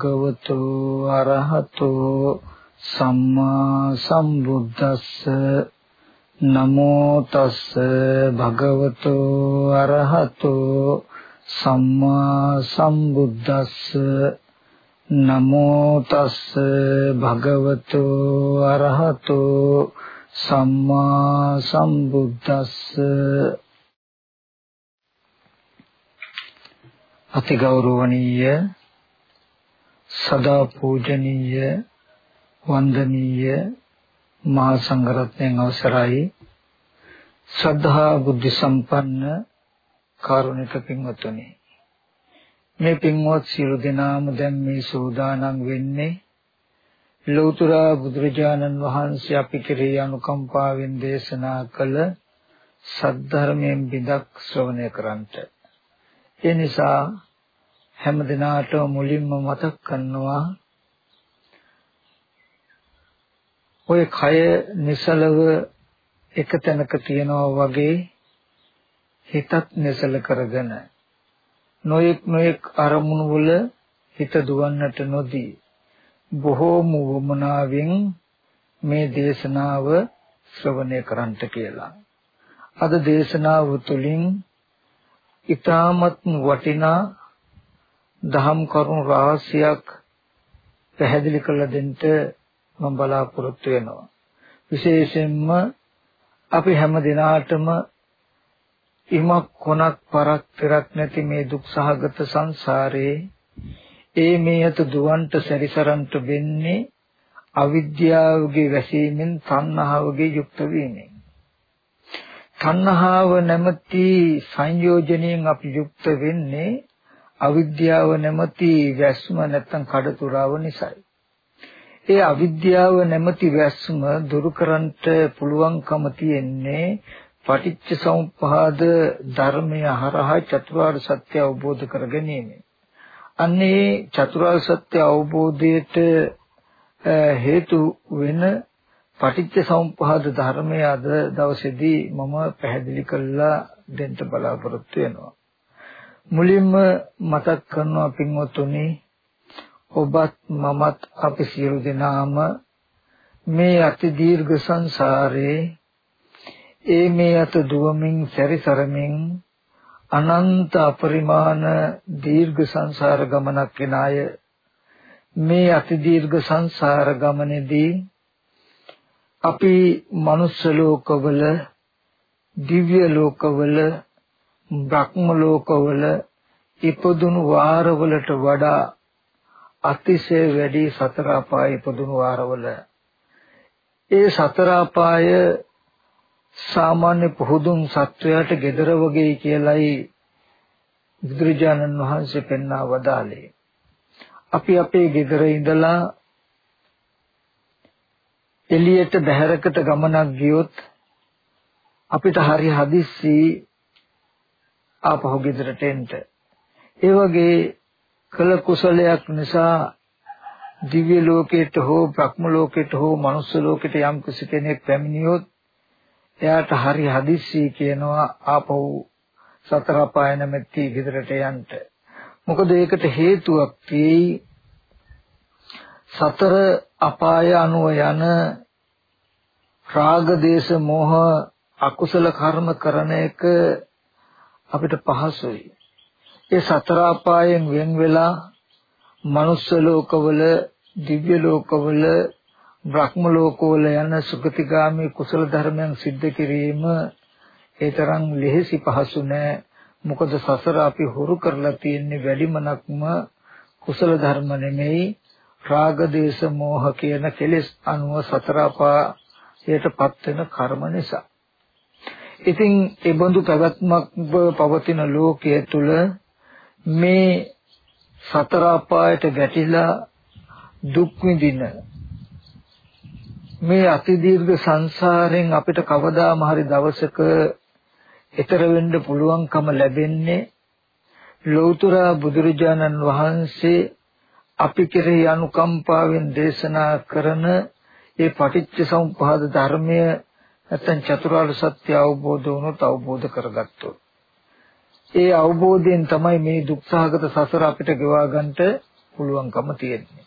තස්ස භගවතු අරහතෝ සම්මා සම්බුද්දස්ස. නමෝ තස්ස භගවතු අරහතෝ සම්මා සම්බුද්දස්ස. නමෝ තස්ස භගවතු අරහතෝ සම්මා සම්බුද්දස්ස. අතිගෞරවණීය සදා පූජනීය වන්දනීය මහා සංඝරත්නයන් අවසරයි. ශ්‍රද්ධා බුද්ධ සම්පන්න කාරුණික පින්වත්නි මේ පින්වත් සියලු දෙනාම දැන් මේ සූදානම් වෙන්නේ ලෞතර බුදුරජාණන් වහන්සේ අපි කෙරෙහි අනුකම්පාවෙන් දේශනා කළ සද්ධර්මයෙන් බිඳක් ශ්‍රවණය කරන්ට ඒ නිසා හැම දිනාටම මුලින්ම මතක් කරනවා ඔය කය නිසලව එක තැනක තියනවා වගේ හිතත් නිසල කරගෙන නොයෙක් නොයෙක් අරමුණු වල හිත දුවන්නට නොදී බොහෝම වමනාවෙන් මේ දේශනාව ශ්‍රවණය කරන්ට කියලා. අද දේශනාව තුළින් ඊ타මත් වටිනා දහම් කරුණු රහසයක් පැහැදිලි කළ දෙන්න මම බලාපොරොත්තු වෙනවා. විශේෂයෙන්ම අපි හැම දිනාටම ඉමක් කොනක් පරක් පෙරක් නැති මේ දුක් සහගත සංසාරේ ඒ මේ අත දුවන්ට සැරිසරන්ට වෙන්නේ අවිද්‍යාවගේ වැසීමෙන් තණ්හාවගේ යුක්ත වීමෙන් තණ්හාව නැමැති සංයෝජනයෙන් අපි යුක්ත වෙන්නේ අවිද්‍යාව නැමැති වැස්ම නැත්තම් කඩතුරාව නිසායි. ඒ අවිද්‍යාව නැමැති වැස්ම දුරු කරන්නට පුළුවන්කම තියෙන්නේ පටිච්ච සමුප්පාද ධර්මය හරහා චතුරාර්ය සත්‍ය අවබෝධ කර ගැනීම. අන්නේ චතුරාර්ය සත්‍ය අවබෝධයට හේතු වෙන පටිච්ච සමුප්පාද ධර්මය අද දවසේදී මම පැහැදිලි කරලා දෙන්න බලාපොරොත්තු වෙනවා. මුලින්ම මතක් කරනවා පින්වතුනි ඔබත් මමත් අපි සියලු දෙනාම මේ අති දීර්ඝ සංසාරේ ඒ මේ අත දුවමින් සැරිසරමින් අනන්ත අපරිමාණ දීර්ඝ සංසාර ගමනක් වෙන අය මේ අති දීර්ඝ සංසාර ගමනේදී අපි මනුස්ස ලෝකවල දිව්‍ය ලෝකවල බ්‍රහ්ම ලෝකවල ඉපදුණු වාරවලට වඩා අතිශය වැඩි සතර අපාය ඉපදුණු වාරවල ඒ සතර අපාය සාමාන්‍ය පුහුදුන් සත්වයාට gedara වගේ කියලයි බුදුරජාණන් වහන්සේ පෙන්වා වදාළේ. අපි අපේ gedara ඉඳලා එළියට බහැරකට ගමනක් ගියොත් අපිට හරි හදිස්සි ආපහු ගෙදරට එන්න. ඒ වගේ කළ කුසලයක් නිසා දිව්‍ය ලෝකයට හෝ බ්‍රහ්ම ලෝකයට හෝ මනුස්ස ලෝකයට යම් කෙනෙක් පැමිණියොත් එයාට හරි හදිස්සි කියනවා ආපහු සතර පාය නැමැති ගෙදරට යන්න. මොකද ඒකට හේතුවක් තියෙයි සතර අපාය අනුව යන රාග දේශ මොහ අකුසල කර්ම කරන එක අපිට පහසුයි. ඒ සතර අපායෙන් වෙන් වෙලා මනුස්ස ලෝකවල දිව්‍ය ලෝකවල බ්‍රහ්ම ලෝකවල යන සුගතිගාමී කුසල ධර්මයන් සිද්ධ කිරීම ඒ තරම් ලෙහෙසි පහසු නෑ මොකද සසර අපි හුරු කරලා තියෙන්නේ වැඩිමනක්ම කුසල ධර්ම නෙමෙයි රාග දේශ මොහ කියන කෙලෙස් අනුව සතර අපායටපත් වෙන කර්ම නිසා ඉතින් ඒ බඳු පැවැත්මක් පවතින ලෝකයේ තුල මේ සතර අපායට ගැටිලා දුක් විඳින මේ අති දීර්ඝ සංසාරයෙන් අපිට කවදාම හරි දවසක ඈතර වෙන්න පුළුවන්කම ලැබෙන්නේ ලෞතර බුදුරජාණන් වහන්සේ අපි කෙරෙහි අනුකම්පාවෙන් දේශනා කරන ඒ පටිච්ච සමුප්පාද ධර්මය නැත්නම් චතුරාර්ය සත්‍ය අවබෝධ වුණොත් අවබෝධ කරගත්තොත් ඒ අවබෝධයෙන් තමයි මේ දුක්සහගත සසර අපිට ගෙවා ගන්නට පුළුවන්කම තියෙන්නේ.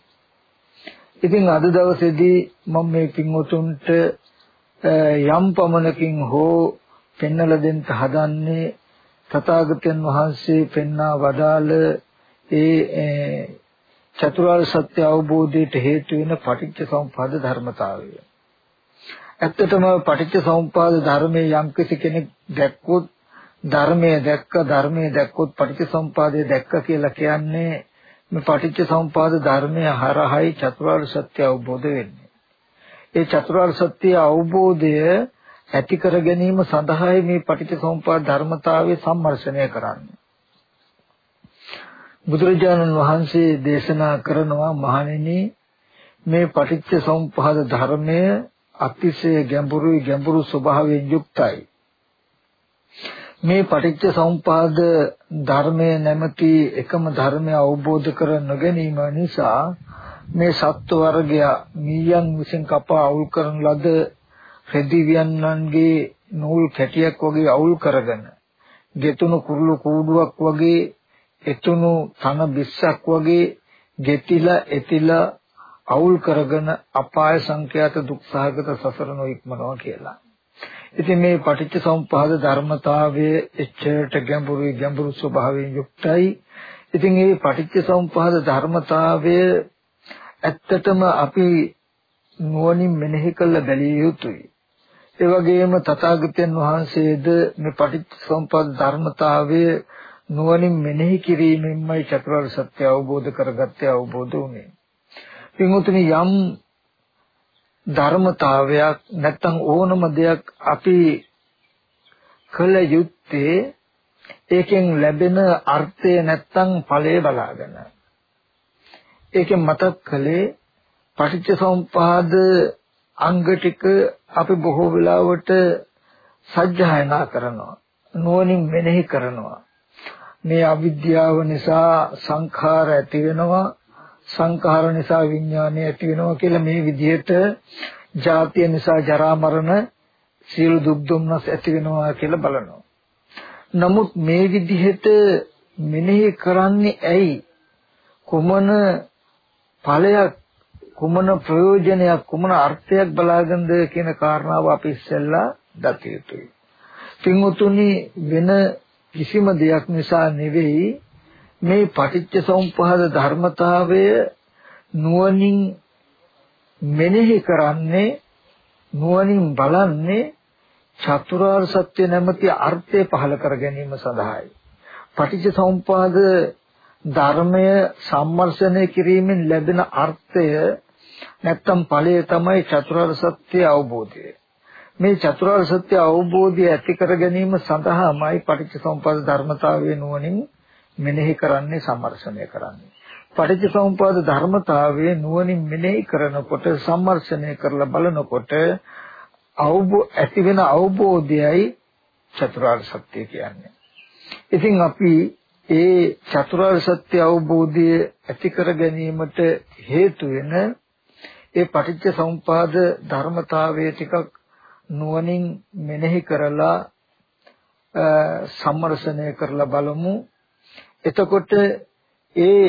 ඉතින් අද දවසේදී මම මේ පින්වතුන්ට යම් පමණකින් හෝ පෙන්වලා දෙන්න හදන්නේ තථාගතයන් වහන්සේ පෙන්වා වදාළ ඒ චතුරාර්ය සත්‍ය අවබෝධයට හේතු වෙන පටිච්ච සමුප්පාද ධර්මතාවය. ඇත්තටම පටිච්ච සමුප්පාද ධර්මයේ යම් කෙනෙක් දැක්කොත් ධර්මයේ දැක්ක ධර්මයේ දැක්කොත් පටිච්ච සමුපාදය දැක්ක කියලා කියන්නේ මේ පටිච්ච සමුපාද ධර්මය හරහායි චතුරාර්ය සත්‍ය අවබෝධ වෙන්නේ. ඒ චතුරාර්ය සත්‍ය අවබෝධය ඇති කර ගැනීම සඳහායි මේ පටිච්ච සමුපාද ධර්මතාවය සම්මර්ෂණය කරන්නේ. බුදුරජාණන් වහන්සේ දේශනා කරනවා මහණෙනි මේ පටිච්ච සමුප්පාද ධර්මය අතිශය ගැඹුරුයි ගැඹුරු ස්වභාවයෙන් යුක්තයි. මේ පටිච්ච සමුපාද ධර්මයේ නැමැති එකම ධර්මය අවබෝධ කර නොගැනීම නිසා මේ සත්ව වර්ගය මීයන් විසින් කපා අවුල් කරන ලද රෙදිවියන්න්ගේ නූල් කැටියක් වගේ අවුල් කරගෙන ගෙතුණු කුරුළු කූඩුවක් වගේ එතුණු තන බිස්සක් වගේ ගෙතිලා එතිලා අවුල් කරගෙන අපාය සංඛ්‍යාත දුක්සහගත සසර නොඉක්මනවා කියලා. ඉතින් මේ පටිච්ච සමුප්පාද ධර්මතාවයේ එච්චරට ගැඹුරුයි ගැඹුරු ස්වභාවයෙන් යුක්තයි. ඉතින් මේ පටිච්ච සමුප්පාද ධර්මතාවය ඇත්තටම අපි නුවණින් මෙනෙහි කළ බැලිය යුතුයි. ඒ වගේම තථාගතයන් වහන්සේද මේ පටිච්ච සමුප්පාද ධර්මතාවය නුවණින් මෙනෙහි කිරීමෙන්මයි චතුරාර්ය සත්‍ය අවබෝධ කරගත්තේ අවබෝධ වුනේ. පින්වතුනි යම් ධර්මතාවයක් නැත්නම් ඕනම දෙයක් අපි කළ යුත්තේ ඒකෙන් ලැබෙන අර්ථය නැත්නම් ඵලය බලාගෙන. ඒකෙන් මතක් කළේ පටිච්චසමුප්පාද අංග ටික අපි බොහෝ වෙලාවට සජ්ජායනා කරනවා නුවණින් මෙනෙහි කරනවා. මේ අවිද්‍යාව නිසා සංඛාර ඇති වෙනවා. සංඛාර නිසා විඥානය ඇති වෙනවා කියලා මේ විදිහට ජාතිය නිසා ජරා මරණ සියලු දුක් දුම්නස් ඇති වෙනවා කියලා බලනවා. නමුත් මේ විදිහට මෙනෙහි කරන්නේ ඇයි? කුමන ඵලයක් කුමන ප්‍රයෝජනයක් කුමන අර්ථයක් බලාගෙනද කියන කාරණාව අපි ඉස්සෙල්ලා දත යුතුයි. පින්වතුනි වෙන කිසිම දෙයක් නිසා නෙවෙයි මේ පටිච්ච සමුප්පාද ධර්මතාවය නුවණින් මෙනෙහි කරන්නේ නුවණින් බලන්නේ චතුරාර්ය සත්‍ය නැමැති අර්ථය පහල කර ගැනීම සඳහායි. පටිච්ච සමුප්පාද ධර්මය සම්මර්ෂණය කිරීමෙන් ලැබෙන අර්ථය නැත්තම් ඵලය තමයි චතුරාර්ය සත්‍ය අවබෝධය. මේ චතුරාර්ය සත්‍ය අවබෝධය ඇති කර ගැනීම සඳහාමයි පටිච්ච සමුප්පාද ධර්මතාවය නුවණින් මෙනෙහි කරන්නේ සම්මර්ෂණය කරන්නේ. පටිච්චසමුපාද ධර්මතාවයේ නුවණින් මෙනෙහි කරනකොට සම්මර්ෂණය කරලා බලනකොට අවබෝ ඇති වෙන අවබෝධයයි චතුරාර්ය සත්‍ය කියන්නේ. ඉතින් අපි ඒ චතුරාර්ය සත්‍ය අවබෝධය ඇති කර ගැනීමට හේතු වෙන ඒ පටිච්ච සමුපාද ධර්මතාවය ටිකක් නුවණින් මෙනෙහි කරලා සම්මර්ෂණය කරලා බලමු එතකොට ඒ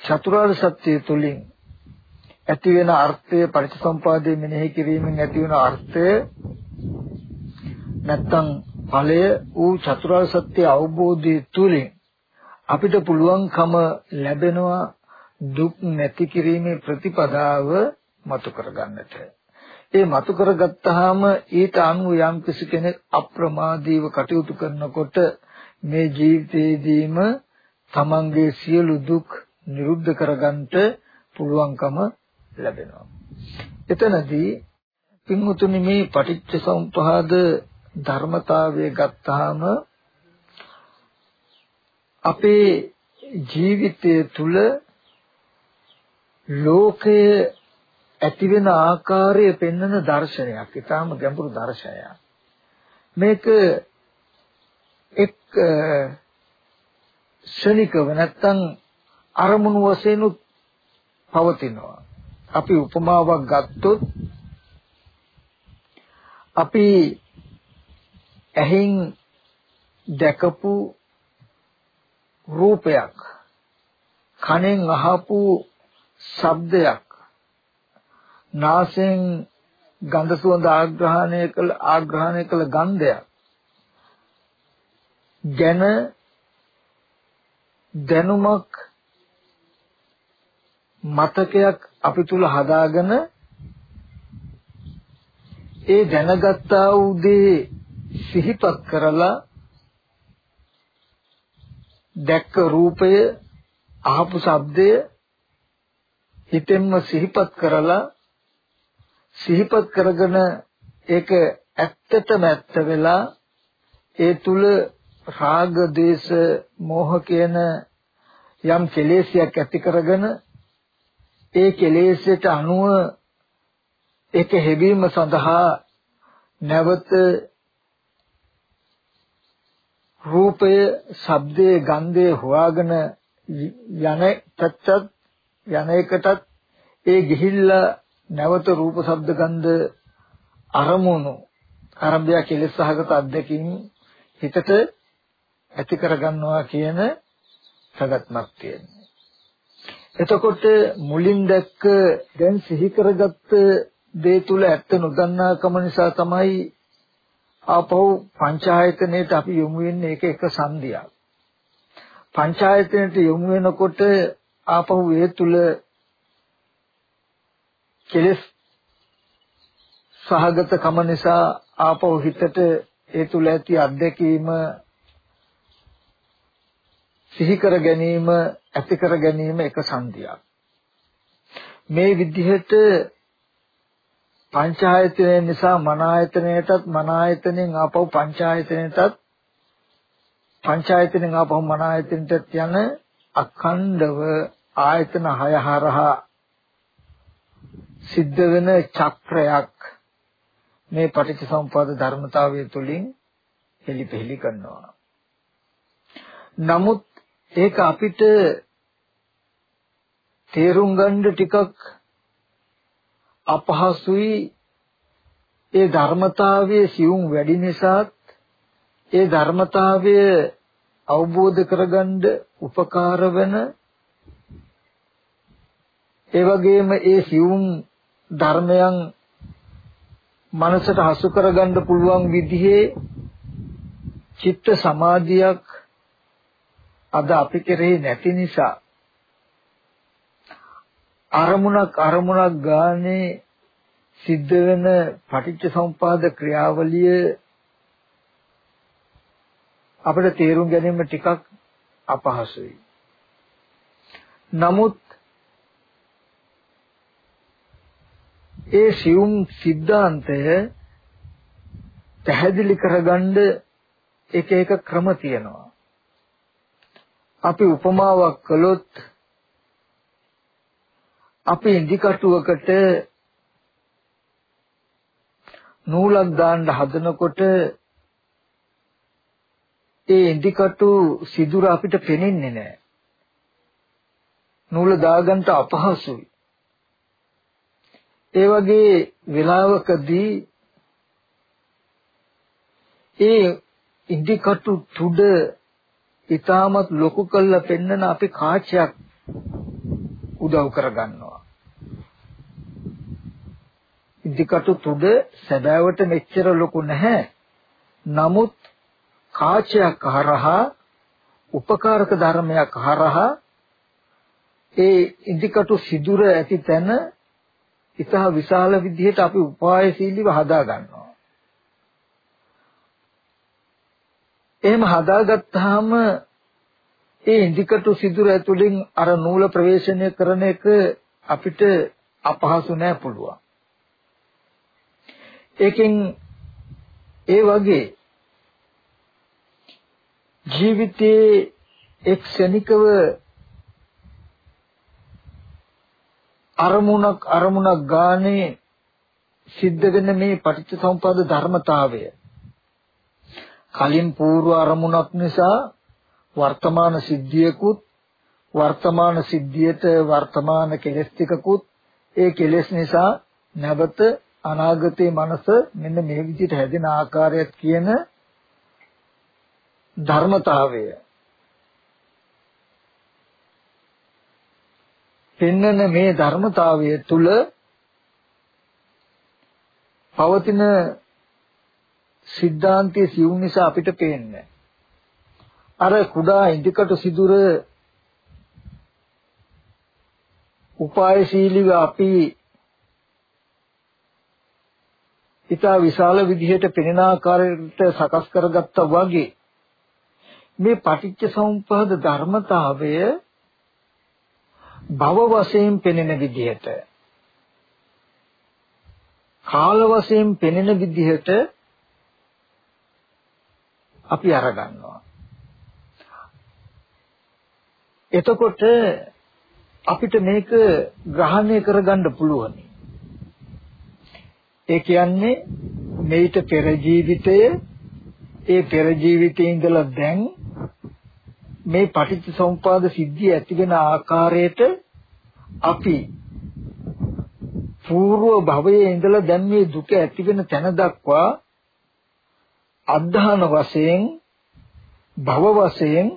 චතුරාර්ය සත්‍ය තුලින් ඇති වෙන අර්ථය පරිසම්පාදයේ මෙනෙහි කිරීමෙන් ඇති වෙන අර්ථය නැත්තම් ඵලය ඌ චතුරාර්ය සත්‍ය අවබෝධයේ තුලින් අපිට පුළුවන්කම ලැබෙනවා දුක් නැති කිරීමේ ප්‍රතිපදාව මතු කරගන්නට. ඒ මතු කරගත්තාම ඊට අනුව යම් කෙනෙක් අප්‍රමාදීව කටයුතු කරනකොට මේ ජීවිතේදීම තමන්ගේ සියලු දුක් නිරුද්ධ කරගන්නට පුළුවන්කම ලැබෙනවා. එතනදී පින්වතුනි මේ පටිච්ච සමුප්පාද ධර්මතාවය ගත්තාම අපේ ජීවිතය තුළ ලෝකය ඇති වෙන ආකාරය පෙන්වන දර්ශනයක්. ඊටාම ගැඹුරු දර්ශනයක්. මේක එක් ශනිකව නැත්තම් අරමුණු වශයෙන් පවතිනවා. අපි උපමාවක් ගත්තොත් අපි ඇහෙන් දැකපු රූපයක් කනෙන් අහපු ශබ්දයක් නාසයෙන් ගඳ සුවඳ ආග්‍රහණය කළ ආග්‍රහණය කළ ගන්ධයක් ගැන දැනුමක් මතකයක් අපි තුල හදාගෙන ඒ දැනගත්තා වූ දේ සිහිපත් කරලා දැක්ක රූපය අහපු ශබ්දය හිතෙන්ම සිහිපත් කරලා සිහිපත් කරගෙන ඒක ඇත්තටම ඇත්ත වෙලා ඒ තුල රාග දේශ මෝහ කියන යම් කෙලෙසයක් ඇති කරගෙන ඒ කෙලෙසට අනුව ඒක හැබීම සඳහා නැවත රූපය, ශබ්දය, ගන්ධය හොයාගෙන යන තත්ත්ත් යන එකටත් ඒ ගිහිල්ලා නැවත රූප, ශබ්ද, ගන්ධ අරමුණු ආරම්භය කෙලෙස් සහගත අත්දැකීම් හිතට ඇති කරගන්නවා කියන සගත්මක් තියෙනවා. එතකොට මුලින් දැක්ක දැන් සිහි කරගත්ත දේ තුල ඇත්ත නොදන්නාකම නිසා තමයි ආපහු පංචායතනෙට අපි යොමු වෙන්නේ ඒක එක සංදියක්. පංචායතනෙට යොමු වෙනකොට ආපහු ඒ තුල කෙලස් සහගත කම නිසා ආපහු හිතට ඒ තුල ඇති අත්දැකීම සිහි කර ගැනීම ඇති කර ගැනීම එක සංදියක්. මේ විදිහට පංචායතනය නිසා මන ආයතනයටත් මන ආයතනෙන් ආපහු පංචායතනයටත් පංචායතනෙන් ආපහු මන ආයතනයට යන අඛණ්ඩව ආයතන හය හරහා සිද්ධ වෙන චක්‍රයක් මේ පටිච්චසමුප්පාද ධර්මතාවය තුළින් හෙලිපෙහෙලි කරනවා. නමුත් ඒක අපිට තේරුම් ගන්න ටිකක් අපහසුයි. ඒ ධර්මතාවයේ සියුම් වැඩි නිසාත් ඒ ධර්මතාවය අවබෝධ කරගන්න උපකාර වෙන ඒ වගේම ඒ සියුම් ධර්මයන් මනසට හසු කරගන්න පුළුවන් විදිහේ චිත්ත සමාධියක් අද අපි කෙරේ නැති නිසා අරමුණක් අරමුණක් ගානේ සිද්ධ වෙන පටිච්ච සමුපාද ක්‍රියාවලිය අපිට තේරුම් ගැනීම ටිකක් අපහසුයි. නමුත් ඒ සියුම් સિદ્ધාන්තය පැහැදිලි කරගන්න එක එක ක්‍රම තියෙනවා. අපි උපමාවක් කළොත් අපි ඉදි කටුවකට නූලක් දාන්න හදනකොට ඒ ඉදි කටු සිදුර අපිට පෙනෙන්නේ නැහැ. නූල දාගන්න අපහසුයි. ඒ වගේ වෙලාවකදී ඒ ඉදි කටු තුඩ ඊටමත් ලොකු කළා පෙන්නන අපි කාචයක් උදව් කරගන්නවා. ඉදිකටු තුඩ සැබෑවට මෙච්චර ලොකු නැහැ. නමුත් කාචයක් හරහා උපකාරක ධර්මයක් හරහා ඒ ඉදිකටු සිදුර ඇති තැන ඉතහ විශාල විදිහට අපි උපායශීලීව හදා ගන්නවා. එහෙම හදාගත්තාම ඒ ඉදිකටු සිදුර ඇතුලින් අර නූල ප්‍රවේශණය කරන එක අපිට අපහසු නෑ පුළුවන්. ඒකෙන් ඒ වගේ ජීවිතයේ එක් ක්ෂණිකව අරමුණක් අරමුණක් ගානේ සිද්ධ වෙන මේ පටිච්චසමුප්පාද ධර්මතාවය කලින් పూర్ව අරමුණක් නිසා වර්තමාන සිද්ධියකුත් වර්තමාන සිද්ධියට වර්තමාන කෙලස් ටිකකුත් ඒ කෙලස් නිසා නැවත අනාගතයේ මනස මෙන්න මේ විදිහට හැදෙන ආකාරයත් කියන ධර්මතාවය. පෙන්වන මේ ධර්මතාවය තුල පවතින සිද්ධාන්තයේ සිවුම් නිසා අපිට පේන්නේ අර කුඩා ඉදිකට සිදුර උපායශීලීව අපි ඊටා විශාල විදිහට පෙනෙන ආකාරයට සකස් කරගත්තා වගේ මේ පටිච්ච සමුප්පාද ධර්මතාවය භව වශයෙන් පෙනෙන විදිහට කාල වශයෙන් පෙනෙන විදිහට අපි අරගන්නවා එතකොට අපිට මේක ග්‍රහණය කරගන්න පුළුවන්. ඒ කියන්නේ මේිට පෙර ජීවිතය ඒ පෙර ජීවිතේ ඉඳලා දැන් මේ පටිච්චසමුපාද සිද්ධිය ඇති වෙන ආකාරයට අපි పూర్ව භවයේ ඉඳලා දැන් මේ දුක ඇති වෙන තැන දක්වා අධධාන වශයෙන් භව වශයෙන්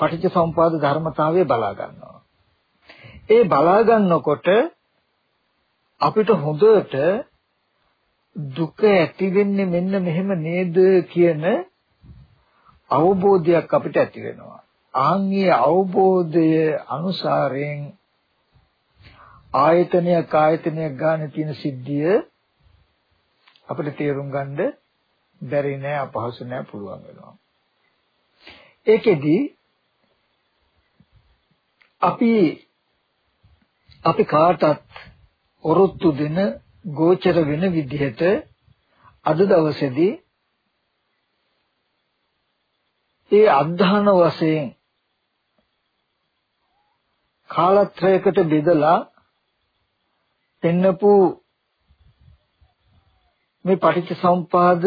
පටිච්චසමුපාද ධර්මතාවය බලා ගන්නවා. ඒ බලා ගන්නකොට අපිට හොඳට දුක ඇති වෙන්නේ මෙන්න මෙහෙම නේද කියන අවබෝධයක් අපිට ඇති වෙනවා. ආන්ගේ අවබෝධය අනුසාරයෙන් ආයතනයක් ආයතනයක් ගන්න තියෙන සිද්ධිය අපිට තේරුම් ගන්න බැරි නෑ අපහසු නෑ පුළුවන් වෙනවා. ඒකෙදි අපි අපි කාටත් ඔරොත්තු දෙන ගෝචර වෙන විදිහට අද දවසේදී ඒ අධධාන වශයෙන් කාලත්‍රයකට බෙදලා පෙන්නපු මේ පටිච්ච සමුපාද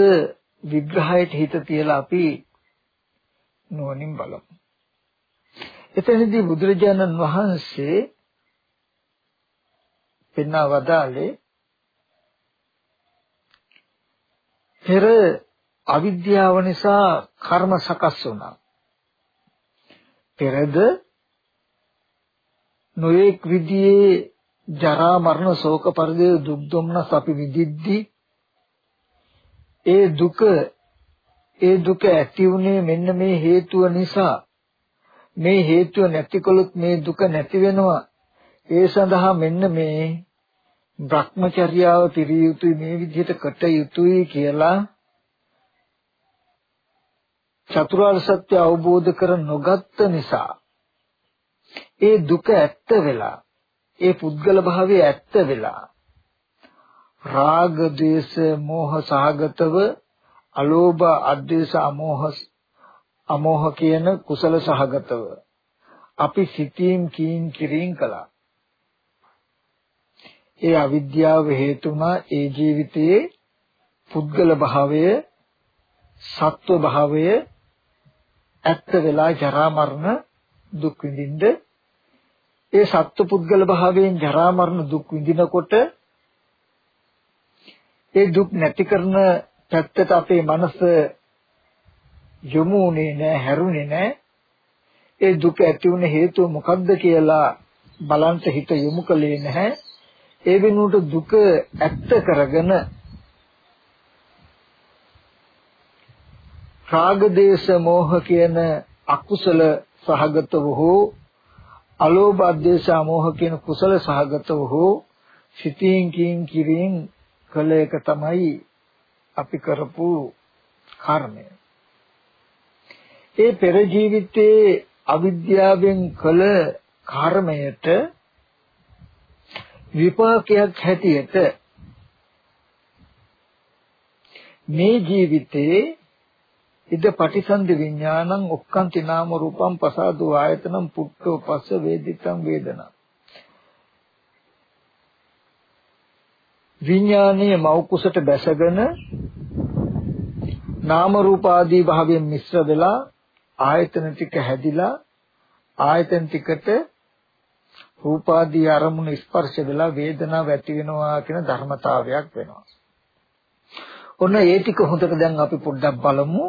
විග්‍රහයට හිත තියලා අපි නුවණින් බලමු. එතනදී බුදුරජාණන් වහන්සේ පෙන්වා වදාළේ පෙර අවිද්‍යාව නිසා කර්ම සකස් වුණා. පෙරද නොඑක් විදිහේ ජරා මරණ ශෝක පරිදේ දුක් දුම්නස් අපි විඳිද්දී ඒ දුක ඒ දුක ඇති වුණේ මෙන්න මේ හේතුව නිසා. මේ හේතුව නැතිකොලොත් මේ දුක නැති වෙනවා. ඒ සඳහා මෙන්න මේ භ්‍රමචර්යාව පිරිය යුතුයි මේ විදිහට කට යුතුයි කියලා චතුරාර්ය සත්‍ය අවබෝධ කර නොගත්ත නිසා ඒ දුක ඇත්ත වෙලා ඒ පුද්ගල භාවයේ ඇත්ත වෙලා රාග ద్వේෂ මෝහ සහගතව අලෝභ අද්වේෂ අමෝහ අමෝහ කියන කුසල සහගතව අපි සිතීම් කීම් කිරීම් කළා. ඒ අවිද්‍යාව හේතුණා ඒ ජීවිතයේ පුද්ගල භාවය සත්ව භාවය ඇත්ත වෙලා ජරා මරණ දුක් විඳින්න ඒ සත්ව පුද්ගල භාවයෙන් ජරා මරණ දුක් විඳිනකොට ඒ දුක් නැති කරන පැත්තට අපේ මනස යොමුුනේ නැහැ හැරුනේ නැහැ ඒ දුක ඇති වුණ හේතුව මොකක්ද කියලා බලන්ට හිත යොමු කළේ නැහැ. ඒ වෙනුවට දුක ඇත්ත කරගෙන රාග දේශ මොහ කියන අකුසල සහගතව හෝ අලෝභ අධේශ මොහ කියන කුසල සහගතව හෝ සිතින් කින් කිරින් කළ එක තමයි අපි කරපු කර්මය. ඒ පෙර ජීවිතයේ අවිද්‍යාවෙන් කළ කර්මයට විපාකයක් හැටියට මේ ජීවිතේ ඉද පටිසන්ධි විඥානං ඔක්කාන්ති නාම රූපං පසාදෝ ආයතනම් පුට්ඨෝ පස්ස වේදිතං වේදනා. විඥානීය මෞකුසට බැසගෙන නාම රූප ආදී භාවයෙන් මිශ්‍ර වෙලා ආයතන ටික හැදිලා ආයතන ටිකට රූපාදී අරමුණු ස්පර්ශ වෙලා වේදනාව ඇති වෙනවා කියන ධර්මතාවයක් වෙනවා. ඔන්න ඒ ටික හොඳට දැන් අපි පොඩ්ඩක් බලමු.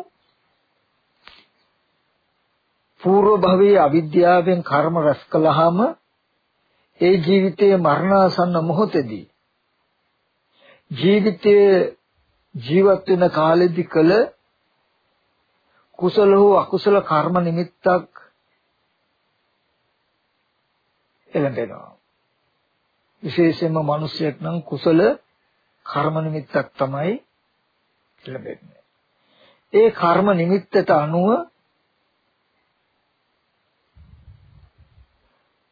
పూර්ව භවයේ අවිද්‍යාවෙන් කර්ම රැස් කළාම ඒ ජීවිතයේ මරණාසන්න මොහොතේදී ජීවිතයේ ජීවත් වෙන කාලෙදි කළ කුසල හෝ අකුසල කර්ම නිමිත්තක් එළඹෙනවා විශේෂයෙන්ම මිනිසෙක් නම් කුසල කර්ම නිමිත්තක් තමයි ලැබෙන්නේ. ඒ කර්ම නිමිත්තට අනුව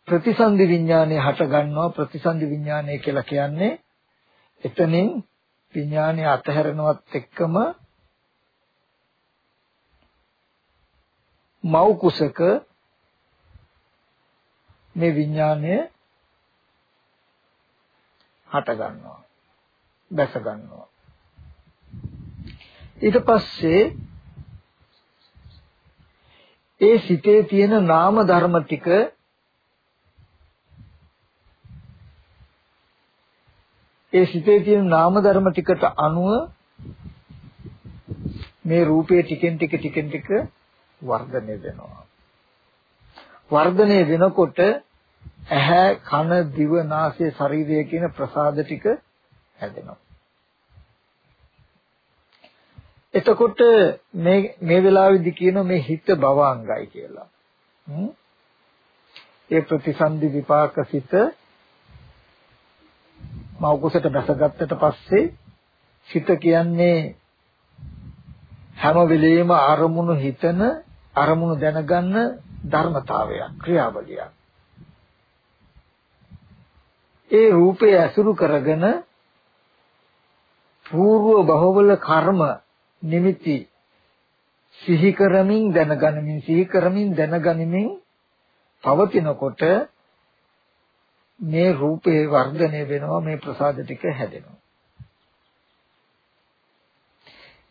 ප්‍රතිසන්දි විඥානය හට ගන්නවා ප්‍රතිසන්දි විඥානය කියලා කියන්නේ එතනින් විඥානය අතහැරනවත් එක්කම මව් කුසක මේ විඥානය හට ගන්නවා දැස ගන්නවා. ඊට පස්සේ ඒ සිතේ තියෙන නාම ධර්ම ටික ඒ සිතේ තියෙන නාම ධර්ම ටිකට අනුව මේ රූපේ ටිකෙන් ටික ටිකෙන් ටික වර්ධනය වෙනවා. වර්ධනය වෙනකොට ඇහැ කන දිව නාසය ශරීරය කියන ප්‍රසාද ටික හැදෙනවා. එතකොට මේ මේ වෙලාවේදී කියන මේ හිත භවංගයි කියලා. ඒ ප්‍රතිසන්දි විපාක සිත මෞකසට බැසගත්තට පස්සේ සිත කියන්නේ හැම වෙලෙම අරමුණු හිතන අරමුණු දැනගන්න ධර්මතාවයක් ක්‍රියාවලියක්. ඒ රූපය ඇසුරු කරගෙන పూర్ව බහවල කර්ම නිමිති සිහි කරමින් දැනගනිමින් සිහි කරමින් දැනගනිමින් පවතිනකොට මේ රූපේ වර්ධනය වෙනවා මේ ප්‍රසාද ටික හැදෙනවා.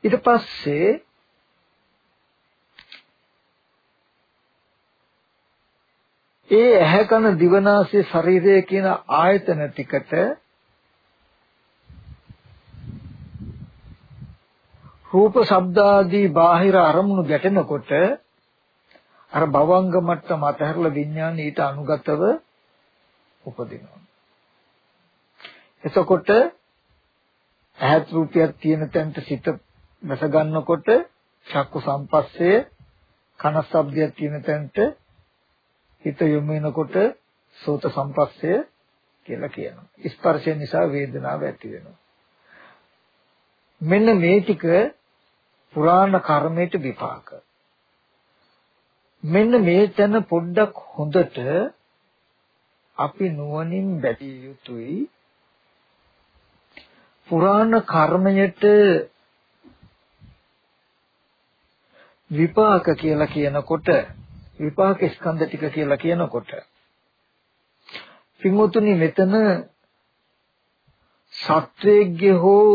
ඊට පස්සේ ඒ ඇහැ කන දිවනාසය ශරීරය කියන ආයතන ටිකට රූප ශබ්ද ආදී බාහිර අරමුණු ගැටෙනකොට අර භවංග මට්ටම අතහැරලා විඥාන ඊට අනුගතව උපදිනවා. එතකොට ඇහත් රූපයක් තියෙන තැනට සිත දැස ගන්නකොට චක්කු සම්පස්සය කන ශබ්දයක් තියෙන තැනට හිත යොමු වෙනකොට සෝත සම්පස්සය කියලා කියනවා. ස්පර්ශය නිසා වේදනාව ඇති වෙනවා. මෙන්න මේ ටික පුරාණ කර්මයට විපාක. මෙන්න මේ තැන පොඩ්ඩක් හොඳට අපි නුවණින් බැලිය යුතුයි. පුරාණ කර්මයට විපාක කියලා කියනකොට විපාක ස්කන්ධ ටික කියලා කියනකොට පින්වතුනි මෙතන සත්වයේගේ හෝ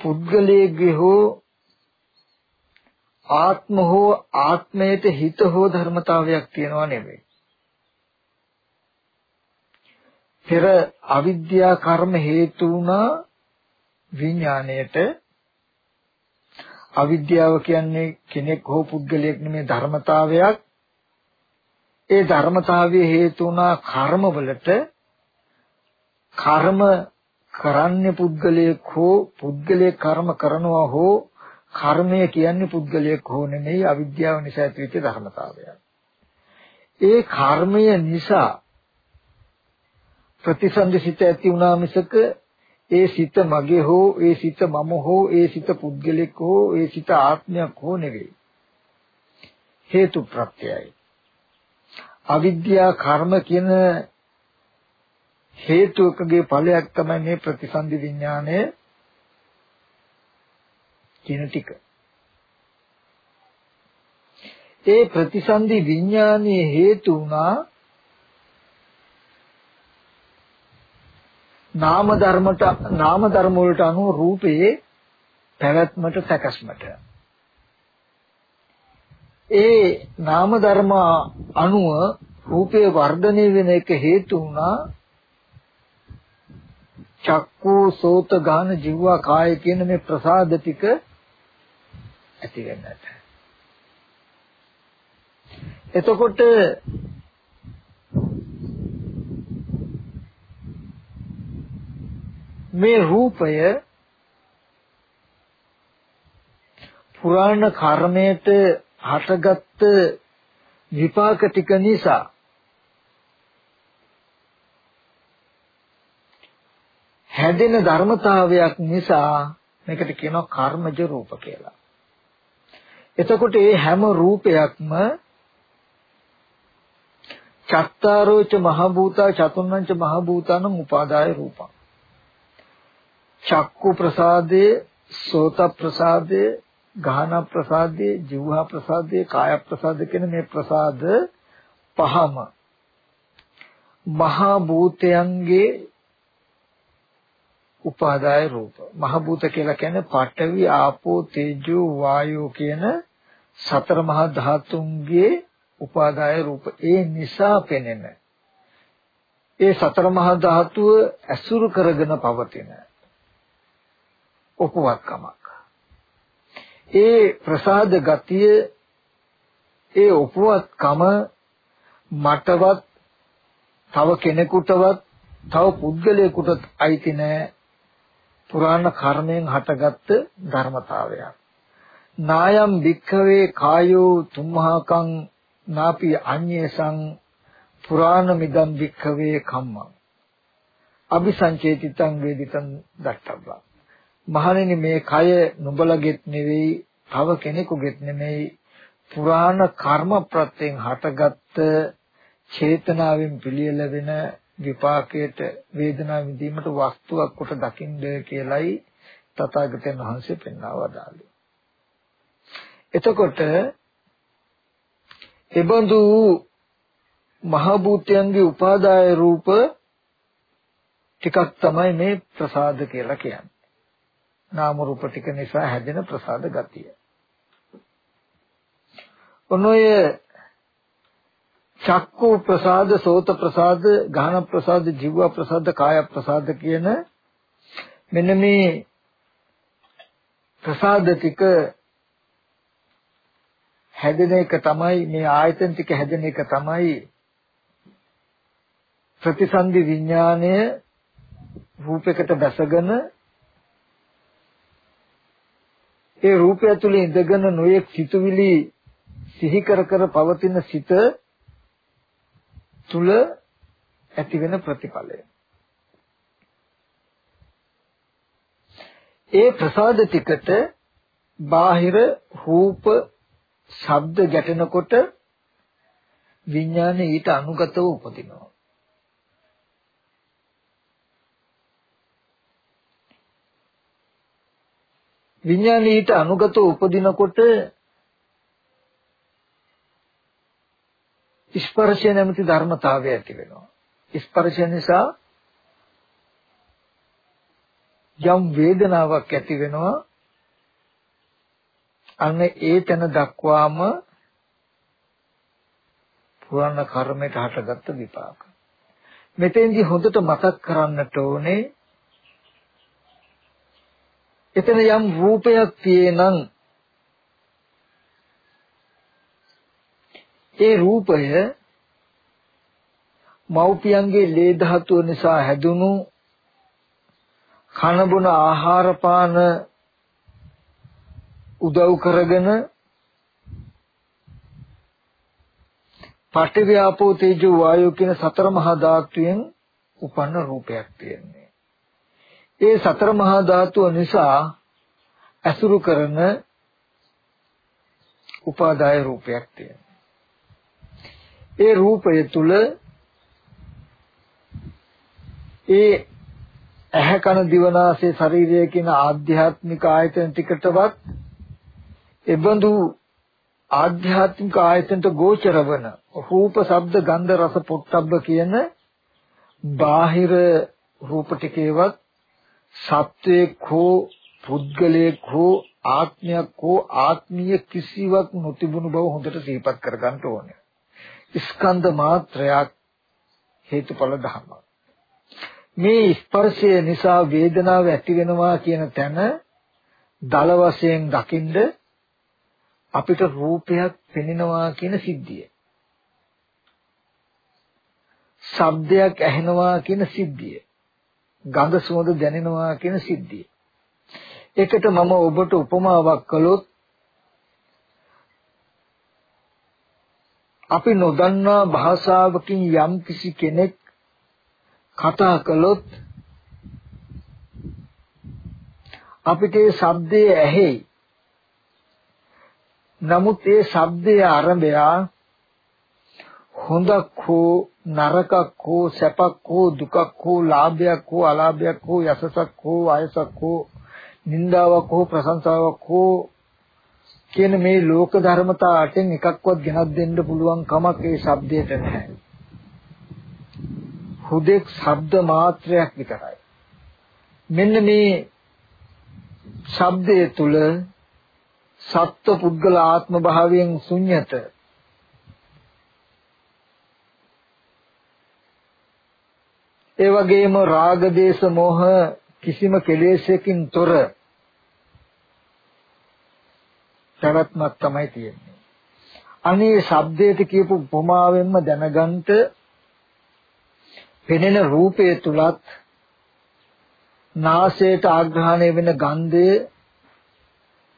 පුද්ගලයේගේ හෝ ආත්ම හෝ ආත්මයට හිත හෝ ධර්මතාවයක් තියෙනවා නෙවෙයි. පෙර අවිද්‍යා කර්ම හේතු වුණා විඥාණයට අවිද්‍යාව කියන්නේ කෙනෙක් හෝ පුද්ගලයෙක් නෙමේ ධර්මතාවයක්. ඒ ධර්මතාවයේ හේතු වුණා කර්මවලට කර්ම කරන්නේ පුද්ගලයෙක් හෝ පුද්ගලයෙක් කර්ම කරනවා හෝ කර්මය කියන්නේ පුද්ගලයෙක් හෝ නෙමෙයි අවිද්‍යාව නිසා ඇතිවෙච්ච ධර්මතාවයක්. ඒ කර්මය නිසා ප්‍රතිසන්දිසිත ඇති වුණා මිසක ඒ සිත මගේ හෝ ඒ සිත මම හෝ ඒ සිත පුද්ගලික හෝ ඒ සිත ආත්මයක් හෝ නෙවෙයි. හේතු ප්‍රත්‍යයයි. අවිද්‍යා කර්ම කියන හේතුකගේ ඵලයක් තමයි මේ ප්‍රතිසන්දි විඥානය කියන ටික. ඒ ප්‍රතිසන්දි විඥානයේ හේතු වුණා නාම ධර්මට නාම ධර්ම වලට අනුව රූපයේ පැවැත්මට සැකස්මට. ඒ නාම ධර්ම අනුව රූපේ වර්ධනය වෙන එක හේතු වුණා චක්කු සෝත ගාන ජීවා කාය කියන මේ ප්‍රසාද ටික ඇති වෙන්නට. එතකොට මේ රූපය පුරාණ කර්මයට හටගත්ත විපාක ටික නිසා හැදෙන ධර්මතාවයක් නිසා මේකට කියනවා කර්මජ රූප කියලා. එතකොට මේ හැම රූපයක්ම චත්තාරෝච මහ භූතා චතුර්ණංච මහ භූතානම් උපාදාය රූපං. චක්කු ප්‍රසාදේ සෝත ප්‍රසාදේ ගාහන ප්‍රසාදේ જીවහා ප්‍රසාදේ කාය ප්‍රසාද කියන මේ ප්‍රසාද පහම. මහා භූතයන්ගේ උපාදාය රූප. මහ භූත කියලා කියන්නේ පඨවි ආපෝ තේජෝ වායෝ කියන සතර මහා ධාතුන්ගේ උපාදාය රූප. ඒ නිසා පෙනෙන. ඒ සතර මහා ධාතුව ඇසුරු කරගෙන පවතින. උපවත්කමක් ඒ ප්‍රසාද ගතිය ඒ උපවත්කම මටවත් තව කෙනෙකුටවත් තව පුද්ගලයෙකුටත් අයිති නෑ. පුරාණ කර්මයෙන් හටගත්ත ධර්මතාවයක්. නායම් භික්ඛවේ කායෝ තුම්හාකං නාපි අඤ්ඤේසං පුරාණ මිදම් භික්ඛවේ කම්මං. අபிසංචේතිතං වේදිතං දත්තබ්බා මහණෙනි මේ කය නුඹලගෙත් නෙවෙයි තව කෙනෙකුගෙත් නෙමෙයි පුරාණ කර්ම ප්‍රත්‍යයෙන් හටගත්ත චේතනාවෙන් පිළියෙල වෙන විපාකයට වේදනාව විඳීමට වස්තුවක් කොට දකින්ද කියලයි තථාගතයන් වහන්සේ පෙන්වා වදාළේ. එතකොට එබඳු මහ භූතයන්ගේ උපාදාය රූප ටිකක් තමයි මේ ප්‍රසාද කියලා කියන්නේ. නාම රූප ටික නිසා හැදෙන ප්‍රසාද ගතිය. ඔනෝය චක්කු ප්‍රසාද, සෝත ප්‍රසාද, ගාහන ප්‍රසාද, ජීව ප්‍රසාද, කාය ප්‍රසාද කියන මෙන්න මේ ප්‍රසාද ටික හැදෙන එක තමයි මේ ආයතන ටික හැදෙන එක තමයි ප්‍රතිසන්දි විඥාණය රූපයකට බැසගෙන ඒ රූපය තුල ඉඳගෙන නොයෙක් සිතුවිලි සිහි කර කර පවතින සිත තුල ඇති වෙන ප්‍රතිඵලය. ඒ ප්‍රසාද ටිකට බාහිර රූප ශබ්ද ගැටෙනකොට විඥානය ඊට අනුගතව උපදිනවා. විඥානය ඊට අනුගතව උපදිනකොට ස්පර්ශය නැමැති ධර්මතාවය ඇති වෙනවා. ස්පර්ශය නිසා යම් වේදනාවක් ඇති වෙනවා අන්න ඒ තැන දක්වාම පුරාණ කර්මයට හටගත්ත විපාක. මෙතෙන්දි හොඳට මතක් කරන්නට ඕනේ එතන යම් රූපයක් තියෙනං ඒ රූපය මෞපියන්ගේ ලේ ධාතුව නිසා හැදුණු කන බොන ආහාර පාන උදව් කරගෙන පඨවි ආපෝ තේජෝ වායෝ කියන සතර මහා ධාතුයෙන් උපන්න රූපයක් තියෙන්නේ. ඒ සතර මහා ධාතුව නිසා ඇසුරු කරන උපාදාය රූපයක් තියෙනවා. ඒ රූපය තුල ඒ ඇහැ කන දිවනාසය ශරීරය කියන ආධ්‍යාත්මික ආයතන ටිකටවත් එබඳු ආධ්‍යාත්මික ආයතනට ගෝචර වන රූප, ශබ්ද, ගන්ධ, රස, පොට්ටබ්බ කියන බාහිර රූප ටිකේවත් සත්වයක් හෝ පුද්ගලයෙක් හෝ ආත්මයක් හෝ ආත්මීය කිසිවක් නොතිබුණු බව හොඳට සිහිපත් කරගන්න ඕනේ. ස්කන්ධ මාත්‍රයක් හේතුඵල ධර්ම. මේ ස්පර්ශය නිසා වේදනාව ඇති වෙනවා කියන තැන දල වශයෙන් දකින්ද අපිට රූපයක් පෙනෙනවා කියන සිද්ධිය. ශබ්දයක් ඇහෙනවා කියන සිද්ධිය. ගඳ සුවඳ දැනෙනවා කියන සිද්ධිය. ඒකට මම ඔබට උපමාවක් කළොත් අපි නොදන්නා භාෂාවකින් යම් කිසි කෙනෙක් කතා කළොත් අපිට ඒ ශබ්දය ඇහෙයි. නමුත් ඒ ශබ්දයේ ආරම්භය හොඳක් හෝ නරකක් හෝ සැපක් හෝ දුකක් හෝ ලාභයක් හෝ අලාභයක් හෝ යසසක් හෝ ආයසක් හෝ නින්දාවක් හෝ ප්‍රශංසාවක් හෝ කියන මේ ලෝක ධර්මතා අටෙන් එකක්වත් ගෙනත් දෙන්න පුළුවන් කමක් ඒ ශබ්දයට නැහැ. හුදෙක් ශබ්ද මාත්‍රයක් විතරයි. මෙන්න මේ ශබ්දයේ තුල සත්ව පුද්ගල ආත්ම භාවයෙන් ශුන්්‍යත ඒ වගේම රාග දේශ මොහ කිසිම කෙලෙසකින් තොර පැවැත්මක් තමයි තියෙන්නේ. අනේ ශබ්දයට කියපු උපමාවෙන්ම දැනගන්න පෙනෙන රූපය තුලත් නාසයට ආග්‍රහණය වෙන ගන්ධය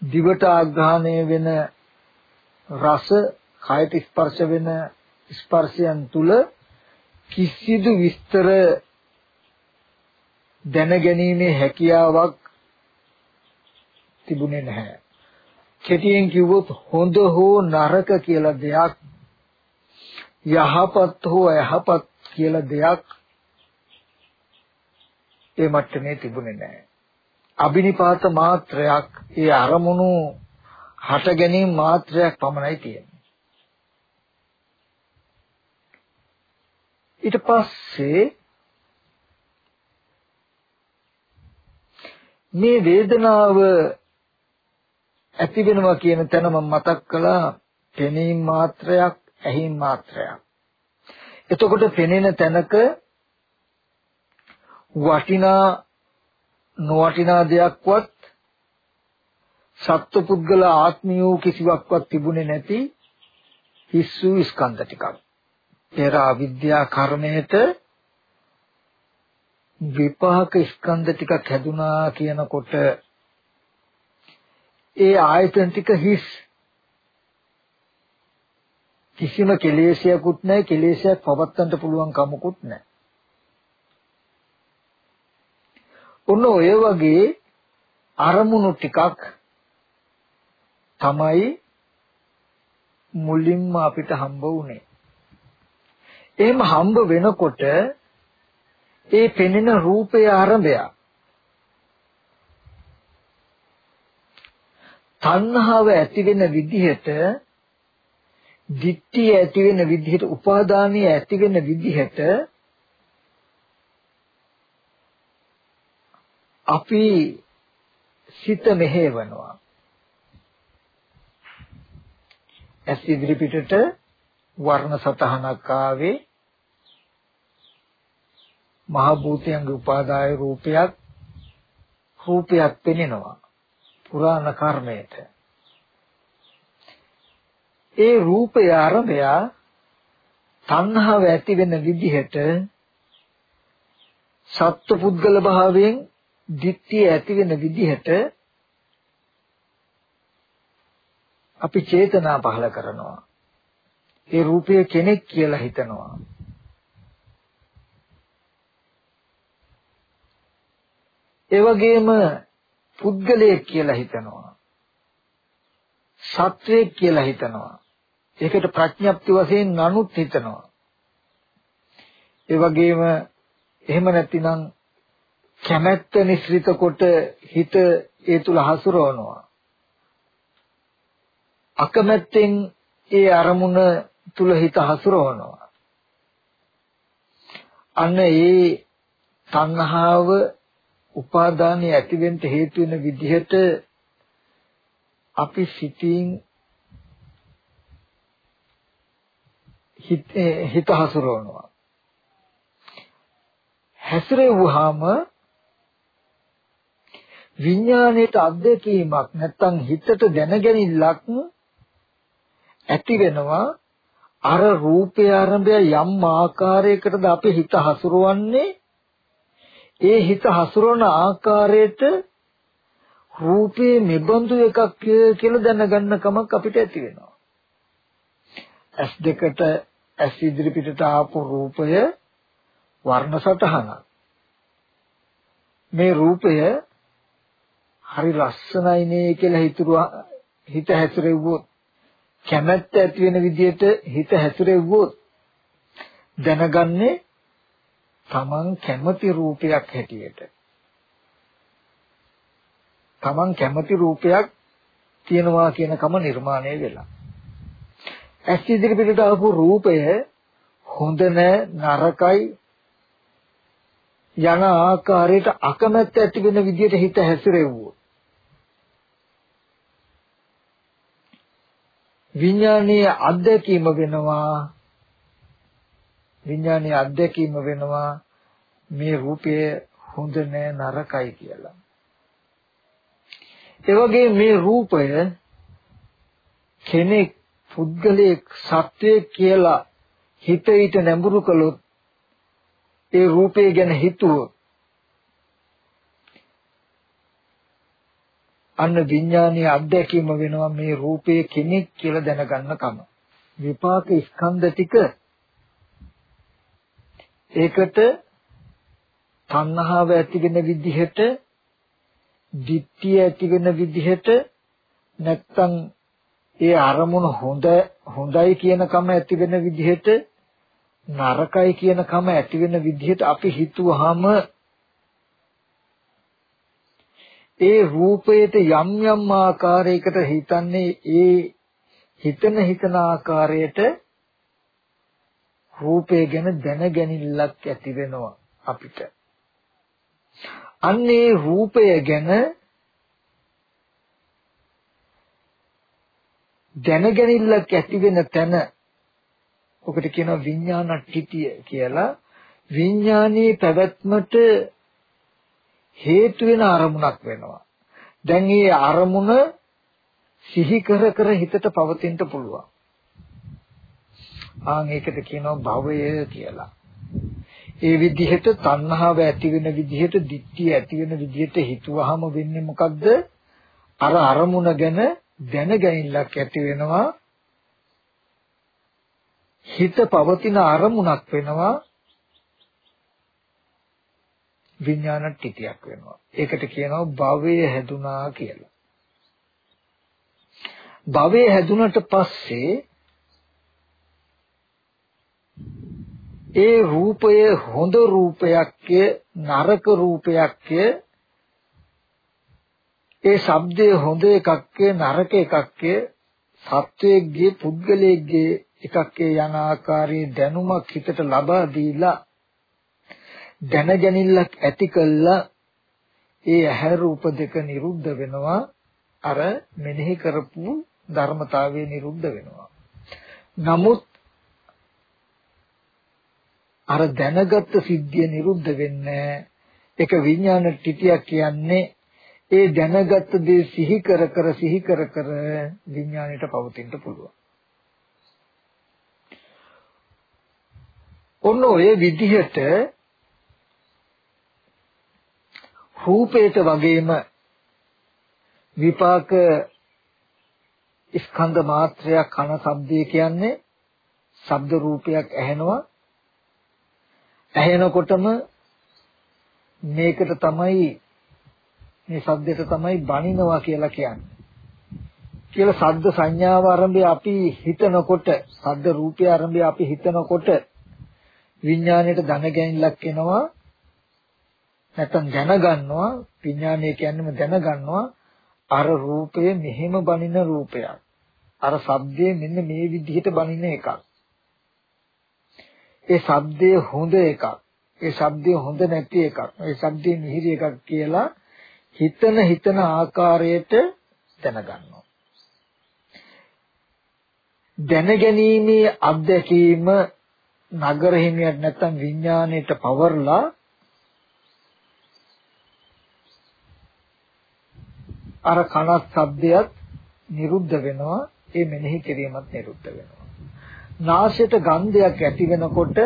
දිවට ආග්‍රහණය වෙන රස කයට ස්පර්ශ වෙන ස්පර්ශයන් තුල කිසිදු විස්තර දැනගැනීමේ හැකියාවක් තිබුණේ නැහැ. කෙටියෙන් කිව්වොත් හොඳ හෝ නරක කියලා දෙයක් යහපත් හෝ අයහපත් කියලා දෙයක් ඒ මට්ටමේ තිබුණේ නැහැ. අබිනිපාත මාත්‍රයක් ඒ අරමුණු හට ගැනීම මාත්‍රයක් පමණයි තියෙන්නේ. ඊට පස්සේ මේ වේදනාව ඇති වෙනවා කියන තැන මම මතක් කළා පෙනීම මාත්‍රයක් ඇහිීම මාත්‍රයක්. එතකොට පෙනෙන තැනක වටිනා නොවටිනා දෙයක්වත් සත්පුද්ගල ආත්මියෝ කිසිවක්වත් තිබුණේ නැති හිස්සු ස්කන්ධ ටිකක්. පෙර අවිද්‍යා කර්මයට විපාක ස්කන්ධ ටිකක් හැදුනා කියනකොට ඒ ආයතන ටික හිස් කිසිම කෙලෙසයක්වත් නැහැ කෙලෙසයක් පවත්තන්න පුළුවන් කමකුත් නැහැ. ඔන්න ඔය වගේ අරමුණු ටිකක් තමයි මුලින්ම අපිට හම්බ වුනේ. එහෙම හම්බ වෙනකොට ඒ පෙනෙන රූපය ආරම්භය. තණ්හාව ඇති වෙන විදිහට දිට්ඨිය ඇති වෙන විදිහට උපාදානිය ඇති වෙන විදිහට අපි සිත මෙහෙවනවා. ඇස් ඉදිරි පිටට වර්ණ සතහනක් ආවේ මහ භූතයන්ගේ උපාදාය රූපයක් රූපයක් පෙනෙනවා. පුරාණ කර්මයට. ඒ රූපය ආරම්භය තණ්හාව ඇති වෙන විදිහට සත්ව පුද්ගල භාවයෙන් ditthිය ඇති වෙන විදිහට අපි චේතනා පහල කරනවා. ඒ රූපය කෙනෙක් කියලා හිතනවා. ඒ වගේම පුද්ගලයෙක් කියලා හිතනවා. සත්වයෙක් කියලා හිතනවා. ඒකට ප්‍රඥප්ති වශයෙන් නනුත් හිතනවා. ඒ වගේම එහෙම නැතිනම් කැමැත්ත නිස්ෘත කොට හිත ඒ තුල හසුරවනවා. අකමැත්තෙන් ඒ අරමුණ තුල හිත හසුරවනවා. අන්න ඒ තණ්හාව උපාදානය ඇතිවෙන්න හේතු වෙන විදිහට අපි සිතින් හිත හිත හසුරවනවා. හැසිරෙව්වහම විඥාණයට අත්දැකීමක් නැත්තම් හිතට දැනගැනිල්ලක් ඇති වෙනවා. අර රූපය ආරම්භය යම් ආකාරයකටද අපේ හිත හසුරවන්නේ ඒ හිත හසුරවන ආකාරයට රූපේ නිබඳු එකක් කියලා දැනගන්න කමක් අපිට ඇති වෙනවා. ඇස් දෙකට ඇස් ඉදිරි පිටට ආපු රූපය වර්ණ සටහනක්. මේ රූපය හරි ලස්සනයි නේ කියලා හිතුවා හිත හැසිරෙව්වොත් කැමැත්ත ඇති වෙන විදිහට හිත හැසිරෙව්වොත් දැනගන්නේ තමන් කැමති රූපයක් හැටියට. තමන් කැමති රූපයක් තියෙනවා කියන කම නිර්මාණය වෙලා. ඇස් ඉදිරි පිටට ආපු රූපය හොඳ නරකයි. යන ආකාරයට අකමැත්ත ඇති වෙන විදිහට හිත හැසිරෙව්වොත්. විඥානීය අත්දැකීම වෙනවා. විඥානීය අත්දැකීම වෙනවා මේ රූපය හොඳ නෑ නරකයි කියලා. ඒ වගේ මේ රූපය කෙනෙක් පුද්ගලයෙක් සත්වයෙක් කියලා හිත ඊට නැඹුරු කළොත් ඒ රූපය ගැන හිතුවොත් අන්න විඥානීය අත්දැකීම වෙනවා මේ රූපයේ කෙනෙක් කියලා දැනගන්න කම. විපාක ස්කන්ධ ටික ඒකට තණ්හාව ඇති වෙන විදිහට, ditthිය ඇති වෙන විදිහට නැත්තම් ඒ අරමුණ හොඳ හොඳයි කියන කම ඇති වෙන විදිහට නරකයි කියන කම ඇති වෙන විදිහට අපි හිතුවාම ඒ රූපයට යම් යම් ආකාරයකට හිතන්නේ ඒ හිතන හිතන ආකාරයට රූපය ගැන දැනගැනිල්ලක් ඇති වෙනවා අපිට. අන්නේ රූපය ගැන දැනගැනිල්ලක් ඇති වෙන තැන ඔකට කියනවා විඥානට්ඨිතිය කියලා විඥානීය පැවැත්මට හේතු වෙන අරමුණක් වෙනවා. දැන් මේ අරමුණ සිහි කර කර හිතට පවතින්න පුළුවන්. ආන් ඒකට කියනවා භවය කියලා. ඒ විදිහට තණ්හාව ඇති වෙන විදිහට, ditthිය ඇති වෙන විදිහට හිතුවහම වෙන්නේ මොකද්ද? අර අරමුණ ගැන දැනගැනිල්ලක් ඇති වෙනවා. හිත පවතින අරමුණක් වෙනවා. විඥාන ටිකයක් වෙනවා. ඒකට කියනවා භවය හැදුනා කියලා. භවය හැදුනට පස්සේ ඒ රූපය හොඳ රූපයක්ය නරක රූපයක්ය. ඒ ශබ්දය හොඳ එකක්ය නරක එකක්ය. සත්වයේගේ පුද්ගලයේගේ එකක්ය යන ආකාරයේ දැනුමක් හිතට ලබා දීලා දැනගැනිල්ලක් ඇති කළා. ඒ ඇහැ රූප දෙක නිරුද්ධ වෙනවා. අර මෙනෙහි කරපු ධර්මතාවය නිරුද්ධ වෙනවා. නමුත් අර දැනගත් සිද්ධිය නිරුද්ධ වෙන්නේ ඒක විඥාන ටිටියක් කියන්නේ ඒ දැනගත් දේ සිහි කර කර සිහි කර කර විඥාණයට පවතින්න පුළුවන්. ඔන්න ඔය විදිහට රූපේට වගේම විපාක ස්කන්ධ මාත්‍රයක් කන ශබ්දය කියන්නේ ශබ්ද රූපයක් ඇහෙනවා ඇහෙනකොටම මේකට තමයි මේ ශබ්දයට තමයි බනිනවා කියලා කියන්නේ කියලා ශබ්ද සංඥාව ආරම්භය අපි හිතනකොට ශබ්ද රූපය ආරම්භය අපි හිතනකොට විඥාණයට දැනගැනිල්ලක් එනවා නැත්තම් දැනගන්නවා විඥානය කියන්නේම දැනගන්නවා අර රූපය මෙහෙම බනින රූපයක්. අර ශබ්දයේ මෙන්න මේ විදිහට බනින එකක්. ඒ ශබ්දය හොඳ එකක්. ඒ ශබ්දය හොඳ නැති එකක්. ඒ ශබ්දේ මිහිරි එකක් කියලා හිතන හිතන ආකාරයට දැනගන්නවා. දැනගැනීමේ අත්දැකීම නගර හිමියට නැත්තම් විඥාණයට පවර්ලා අර කනත් ශබ්දයක් නිරුද්ධ වෙනවා ඒ මෙනෙහි කිරීමත් නිරුද්ධ වෙනවා නාසයට ගන්ධයක් ඇති වෙනකොට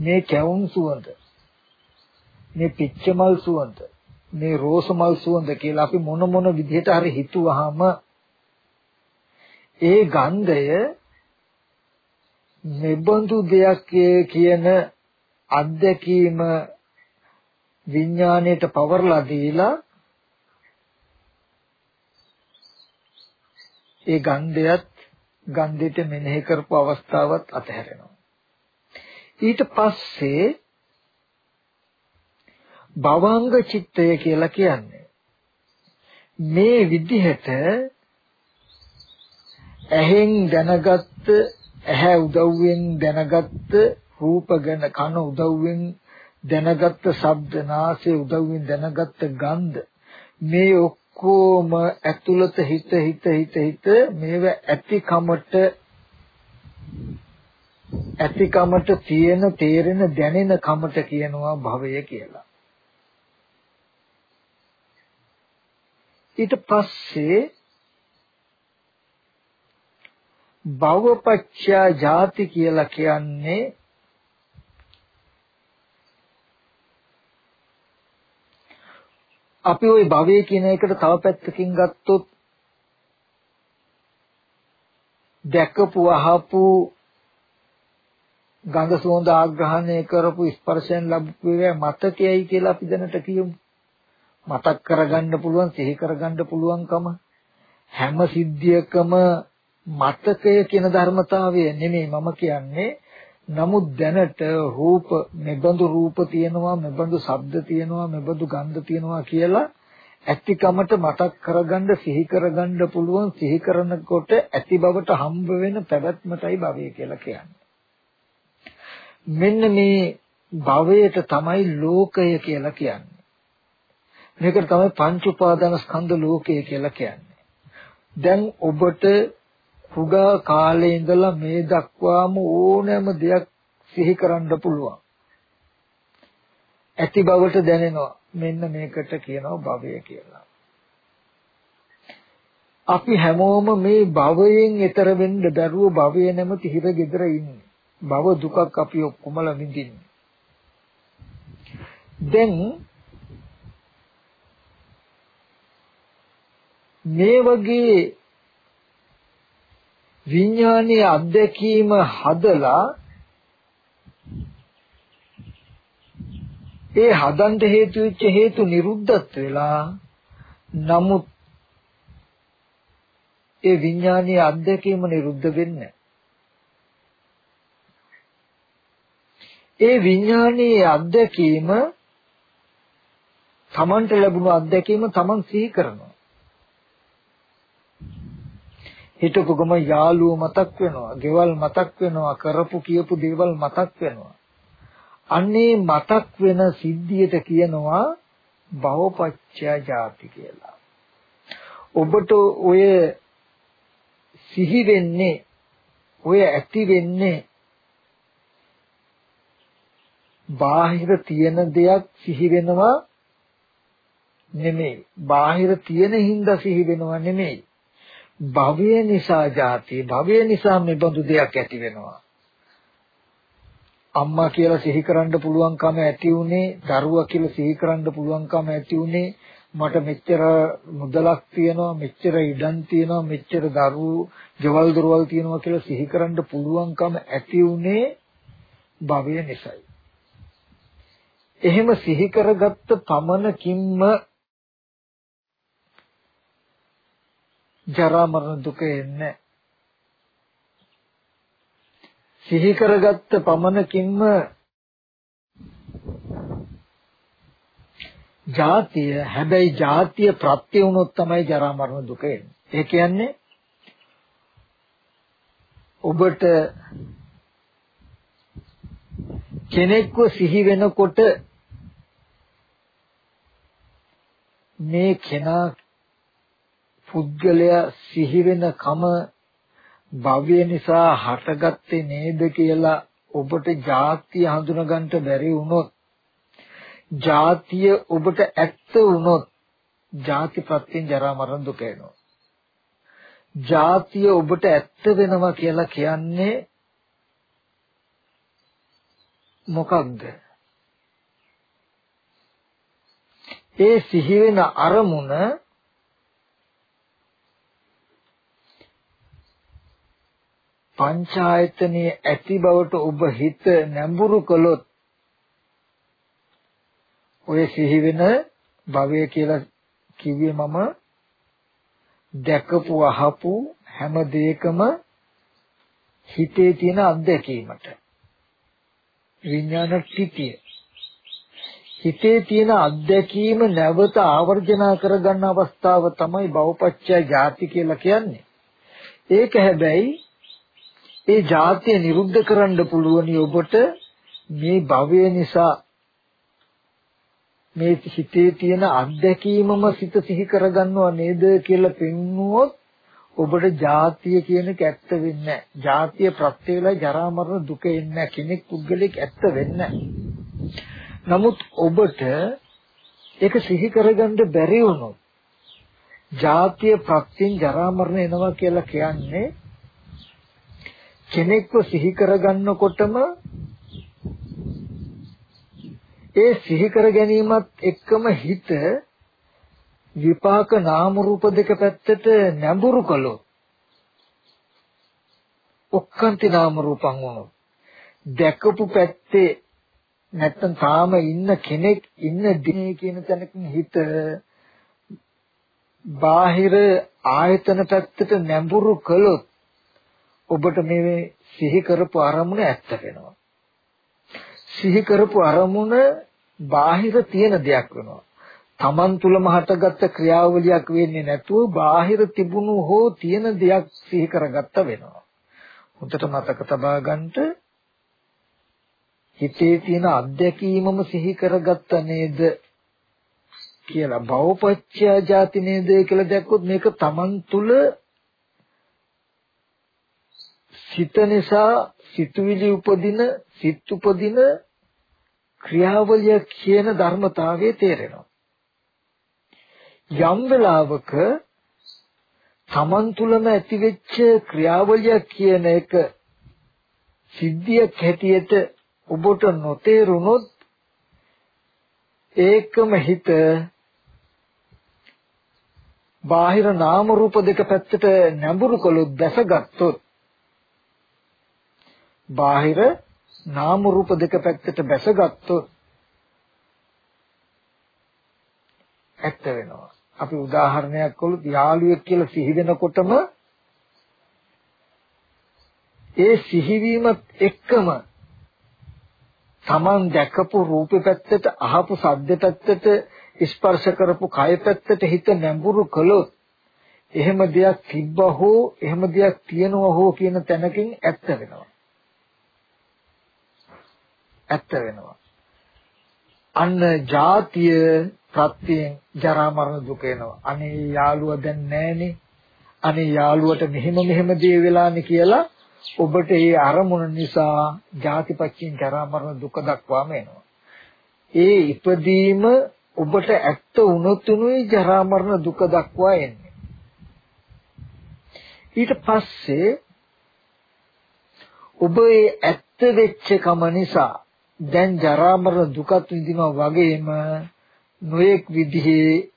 මේ කැවුම් සුවඳ මේ පිච්චමල් සුවඳ මේ රෝස මල් සුවඳ කියලා අපි මොන මොන විදිහට හරි හිතුවාම ඒ ගන්ධය මෙබඳු දෙයක් කියන අත්දැකීම විඥාණයට පවර්ලා දීලා ඒ ගන්ධයත් ගන්ධයට මෙනෙහි කරපු අවස්ථාවත් අතහැරෙනවා. ඊට පස්සේ භවංග චිත්තය කියලා කියන්නේ මේ විදිහට ඇහෙන් දැනගත්ත ඇහැ උදව්වෙන් දැනගත්ත රූප ගැන කන උදව්වෙන් දැනගත්ත ශබ්ද නාසය උදව්වෙන් දැනගත්ත ගන්ධ මේ ඔක්කොම ඇතුළත හිත හිත හිත හිත මේව ඇතිකමට ඇතිකමට තියෙන තේරෙන දැනෙන කමට කියනවා භවය කියලා. ඊට පස්සේ භවපච්චා ජාති කියලා කියන්නේ අපි ওই භවය කියන එකට තව පැත්තකින් ගත්තොත් දැකපු අහපු ගඳ සුවඳ ආග්‍රහණය කරපු ස්පර්ශයෙන් ලැබපු ඒවා මතකයයි කියලා අපි දැනට කියමු. මතක් කරගන්න පුළුවන්, සිහි කරගන්න පුළුවන්කම හැම සිද්ධියකම මතකය කියන ධර්මතාවය නෙමෙයි මම කියන්නේ. නමුත් දැනට රූප මෙබඳු රූප තියෙනවා, මෙබඳු ශබ්ද තියෙනවා, මෙබඳු ගන්ධ තියෙනවා කියලා ඇතිකමට මතක් කරගන්න සිහි කරගන්න පුළුවන් සිහි කරනකොට ඇති බවට හම්බ වෙන පැවැත්මටයි භවය කියලා කියන්නේ. මෙන්න මේ භවයට තමයි ලෝකය කියලා කියන්නේ. මේකට තමයි පංච උපාදාන ස්කන්ධ ලෝකය කියලා කියන්නේ. දැන් ඔබට හුගා කාලේ ඉඳලා මේ දක්වාම ඕනෑම දෙයක් සිහි කරන්න පුළුවන්. ඇති බවට දැනෙනවා. මෙන්න මේකට කියනවා භවය කියලා. අපි හැමෝම මේ භවයෙන් එතර වෙන්න දරුව භවය නැමති හිර gedera ඉන්නේ. භව දුකක් අපි ඔක්කොමලා විඳින්නේ. දැන් මේ වගේ විඥානීය අත්දැකීම හදලා ඒ හදන්න හේතු වෙච්ච හේතු නිරුද්ධත් වෙලා නමුත් ඒ විඥානීය අත්දැකීම නිරුද්ධ වෙන්නේ ඒ විඥානීය අත්දැකීම තමන්ට ලැබුණු අත්දැකීම තමන් සිහි කරනවා. හිතපු ගම යාළුව මතක් වෙනවා, ගෙවල් මතක් වෙනවා, කරපු කියපු දේවල් මතක් වෙනවා. අන්නේ මතක් වෙන සිද්ධියට කියනවා භවපච්චය ජාති කියලා. ඔබට ඔය සිහි වෙන්නේ ඔය ඇති වෙන්නේ බාහිර තියෙන දෙයක් සිහි වෙනවා නෙමෙයි. බාහිර තියෙන හින්දා සිහි වෙනවා නෙමෙයි. භවය නිසා ಜಾති භවය නිසා මේ බඳු දෙයක් ඇති වෙනවා. අම්මා කියලා සිහි කරන්න පුළුවන්කම ඇති උනේ දරුවා කියලා සිහි කරන්න පුළුවන්කම ඇති උනේ මට මෙච්චර මුදලක් තියෙනවා මෙච්චර ඉඩම් තියෙනවා මෙච්චර දරුවෝ ගෙවල් දොරවල් තියෙනවා කියලා සිහි කරන්න පුළුවන්කම ඇති උනේ භවය නිසායි එහෙම සිහි කරගත්ත පමණකින්ම ජරා මරණ දුක එන්නේ සිහි කරගත්ත පමණකින්ම ජාතිය හැබැයි ජාතිය ප්‍රත්‍ය වුණොත් තමයි ජරා මරණ දුක එන්නේ. ඒ කියන්නේ ඔබට කෙනෙක්ව සිහි වෙනකොට මේ කෙනා පුද්ගලයා සිහි වෙනකම භවය නිසා හටගත්තේ නේද කියලා ඔබට ಜಾතිය හඳුනගන්න බැරි වුණොත් ಜಾතිය ඔබට ඇත්ත වුණොත් ಜಾතිපත්යෙන් ජරා මරණ දුක එනවා. ಜಾතිය ඔබට ඇත්ත වෙනවා කියලා කියන්නේ මොකක්ද? ඒ සිහි වෙන අරමුණ පංචායතනයේ ඇති බවට ඔබ හිත නැඹුරු කළොත් ඔය සිහි වෙන භවය කියලා කිව්වේ මම දැකපු අහපු හැම දෙයකම හිතේ තියෙන අත්දැකීමට විඥාන ටිතිය හිතේ තියෙන අත්දැකීම නැවත ආවර්ජනා කරගන්න අවස්ථාව තමයි බවපච්චය ಜಾති කියලා කියන්නේ. ඒක හැබැයි ඒ ಜಾතිය නිරුද්ධ කරන්න පුළුවනි ඔබට මේ භවය නිසා. මේ හිතේ තියෙන අත්දැකීමම සිත සිහි කරගන්නව නේද කියලා පෙන්නුවොත් ඔබට ජාතිය කියන එක ඇත්ත වෙන්නේ නැහැ. ජාතිය ප්‍රත්‍ය වේලා ජරා මරණ දුක එන්නේ කෙනෙක් පුද්ගලෙක් ඇත්ත වෙන්නේ නමුත් ඔබට ඒක සිහි කරගන්න බැරි වුණොත් ජාතිය ප්‍රත්‍යයෙන් ජරා මරණ එනවා කියලා කියන්නේ කෙනෙක්ව සිහි කරගන්නකොටම ඒ සිහි කර ගැනීමත් එක්කම හිත විපාක නාම රූප දෙක පැත්තට නැඹුරු කළොත් ඔක්කාන්ති නාම රූපං වුණොත් දැකපු පැත්තේ නැත්තම් තාම ඉන්න කෙනෙක් ඉන්න දිනේ කියන තැනකින් හිත බාහිර ආයතන පැත්තට නැඹුරු කළොත් ඔබට මේ සිහි කරපු අරමුණ ඇත්ත වෙනවා සිහි කරපු අරමුණ බාහිර තියෙන දෙයක් වෙනවා. Taman තුලම හටගත්ත ක්‍රියාවලියක් වෙන්නේ නැතුව බාහිර තිබුණු හෝ තියෙන දෙයක් සිහි කරගත්ත වෙනවා. හොඳට මතක තබා ගන්නට හිතේ තියෙන අත්දැකීමම සිහි කරගත්ත නේද කියලා භවපච්චය ಜಾති නේද කියලා දැක්කොත් මේක Taman තුල සිත නිසා සිතුවිලි උපදින සිත් උපදින ක්‍රියාවලිය කියන ධර්මතාවය තේරෙනවා. යම් වෙලාවක තමන් තුළම ඇතිවෙච්ච ක්‍රියාවලිය කියන එක සිද්ධියක් හැටියට ඔබට නොතේරුනොත් ඒකම හිත බාහිර නාම රූප දෙක පැත්තට නැඹුරු කළොත් දැසගත්තොත් බාහිර නාම රූප දෙක පැත්තට බැසගත්තොත් ඇත්ත වෙනවා. අපි උදාහරණයක් කළොත් යාළුවෙක් කියලා සිහි වෙනකොටම ඒ සිහිවීමත් එක්කම Taman දැකපු රූපේ පැත්තට අහපු සද්ද පැත්තට ස්පර්ශ කරපු කය පැත්තට හිත නැඹුරු කළොත් එහෙම දෙයක් තිබ්බ හෝ එහෙම දෙයක් තියෙනවා හෝ කියන තැනකින් ඇත්ත වෙනවා. ඇත්ත වෙනවා. අන්න ජාතිය ප්‍රත්‍යයෙන් ජරා මරණ දුක එනවා. අනේ යාළුවා දැන් නැහනේ. අනේ යාළුවට මෙහෙම මෙහෙම දේ වෙලානේ කියලා ඔබට ඒ අරමුණ නිසා ජාතිපච්චින් ජරා මරණ දුක දක්වාම එනවා. ඒ ඉපදීම ඔබට ඇත්ත වුණොතුනුයි ජරා මරණ දුක දක්වා එන්නේ. ඊට පස්සේ ඔබ ඒ ඇත්ත වෙච්ච කම නිසා දැන් ජරා මරණ දුකත් විඳිනවා වගේම නොඑක් විදිහේ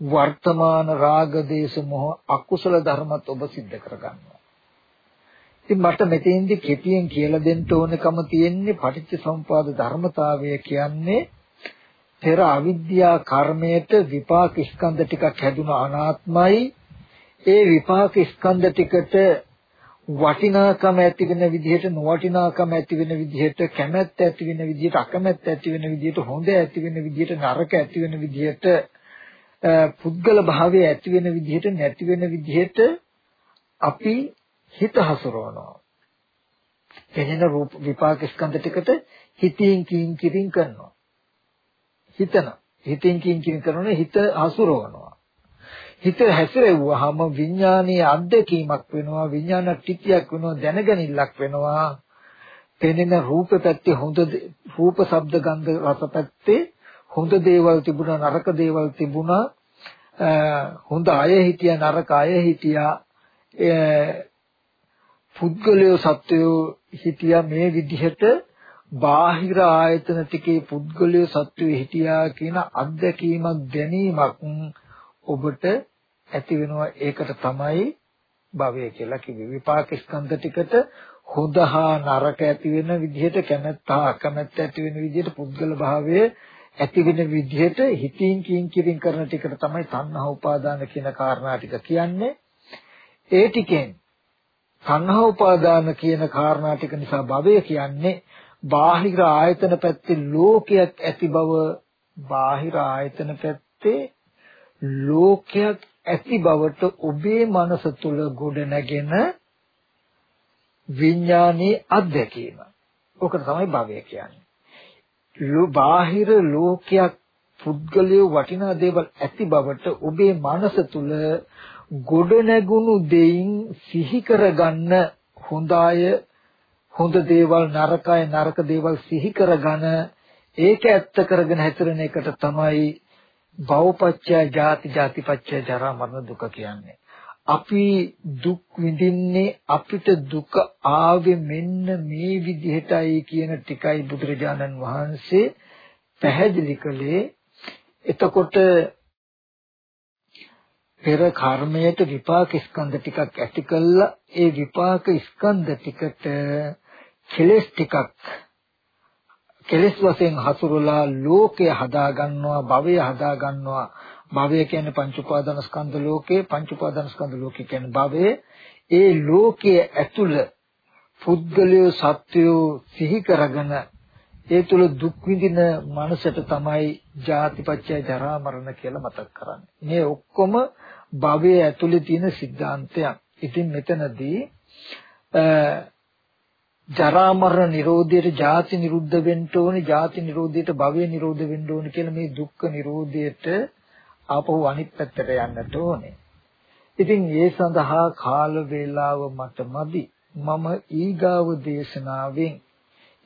වර්තමාන රාග දේශ මොහ අකුසල ධර්මත් ඔබ සිද්ධ කරගන්නවා. ඉතින් මට මෙතෙන්දි කෙටියෙන් කියලා දෙන්න ඕනකම තියෙන්නේ පටිච්චසමුපාද ධර්මතාවය කියන්නේ පෙර අවිද්‍යා කර්මයට විපාක ස්කන්ධ ටිකක් හැදුන අනාත්මයි ඒ විපාක ස්කන්ධ ටිකට වටිනාකම ඇති වෙන විදිහට නොවටිනාකම ඇති වෙන විදිහට කැමැත්ත ඇති වෙන විදිහට අකමැත්ත ඇති වෙන විදිහට හොඳ ඇති වෙන විදිහට නරක ඇති වෙන විදිහට පුද්ගල භාවය ඇති වෙන විදිහට නැති වෙන විදිහට අපි හිත හසුරවනවා. එදින රූප විපාක ස්කන්ධ ටිකට හිතින් කින් කිරින් කරනවා. හිතන හිතින් කින් කිරින් කරනවා හිත හසුරවනවා. හිත හැසිරෙව්වහම විඥානීය අත්දැකීමක් වෙනවා විඥාන ටිකියක් වෙනවා දැනගැනිල්ලක් වෙනවා. පෙනෙන රූප පැත්තේ හොඳ රූප ශබ්ද ගන්ධ රස පැත්තේ හොඳ දේවල් තිබුණා නරක දේවල් තිබුණා. හොඳ අය හිටියා නරක අය හිටියා. පුද්ගලයෝ සත්වයෝ හිටියා මේ විදිහට බාහිර ආයතන ටිකේ පුද්ගලයෝ සත්වයෝ හිටියා කියන අත්දැකීමක් ගැනීමක් ඔබට ඇති වෙනවා ඒකට තමයි භවය කියලා කිව්වේ. විපාක ස්කන්ධ ටිකට හොඳ හා නරක ඇති වෙන විදිහට කැමැත්ත හා අකමැත්ත ඇති වෙන විදිහට පුද්ගල භාවය ඇති වෙන විදිහට හිතින් කින් කිරින් කරන ටිකට තමයි තණ්හා උපාදාන කියන කාරණා ටික කියන්නේ. ඒ ටිකෙන් තණ්හා උපාදාන කියන කාරණා ටික නිසා භවය කියන්නේ බාහිර ආයතන පැත්තේ ලෝකයක් ඇති බව. බාහිර ආයතන පැත්තේ ලෝකයක් ඇති බවට ඔබේ මනස තුල ගොඩ නැගෙන විඥානයේ අත්දැකීම. ඕකට තමයි භවය කියන්නේ. ලෝ බාහිර ලෝකයක් පුද්ගලයේ වටිනා දේවල් ඇති බවට ඔබේ මනස තුල ගොඩ නැගුණු දෙයින් සිහි කරගන්න හොඳය හොඳ දේවල් නරකයි නරක දේවල් සිහි කරගෙන ඒක ඇත්ත කරගෙන හැතරෙන එකට තමයි භවපච්චය ජාති ජාතිපච්චය ජරා මරණ දුක කියන්නේ. අපි දුක් විඳින්නේ අපිට දුක ආවේ මෙන්න මේ විදිහටයි කියන ටිකයි බුදුරජාණන් වහන්සේ පැහැදිලි කළේ. එතකොට පෙර කර්මයට විපාක ස්කන්ධ ටිකක් ඇති කළා ඒ විපාක ස්කන්ධ ටිකට කෙලස් ටිකක් කෙලෙස් වශයෙන් හසුරුලා ලෝකය හදාගන්නවා භවය හදාගන්නවා භවය කියන්නේ පංච උපාදානස්කන්ධ ලෝකේ පංච උපාදානස්කන්ධ ලෝකේ කියන්නේ භවය ඒ ලෝකයේ ඇතුළ පුද්ගලයෝ සත්වයෝ සිහි කරගෙන ඒ තුල දුක් විඳින මනසට තමයි ජාතිපච්චය ජරා මරණ කියලා මතක් කරන්නේ. මේ ඔක්කොම භවයේ ඇතුළේ තියෙන સિદ્ધාන්තයක්. ඉතින් මෙතනදී ජරා මරණ නිරෝධයට ජාති නිරුද්ධ වෙන්න ඕනේ ජාති නිරෝධයට භවය නිරෝධ වෙන්න ඕනේ කියලා මේ දුක්ඛ නිරෝධයට ආපහු අනිත් පැත්තට යන්නට ඕනේ. ඉතින් ඒ සඳහා කාල වේලාව මට මදි. මම ඊගාව දේශනාවෙන්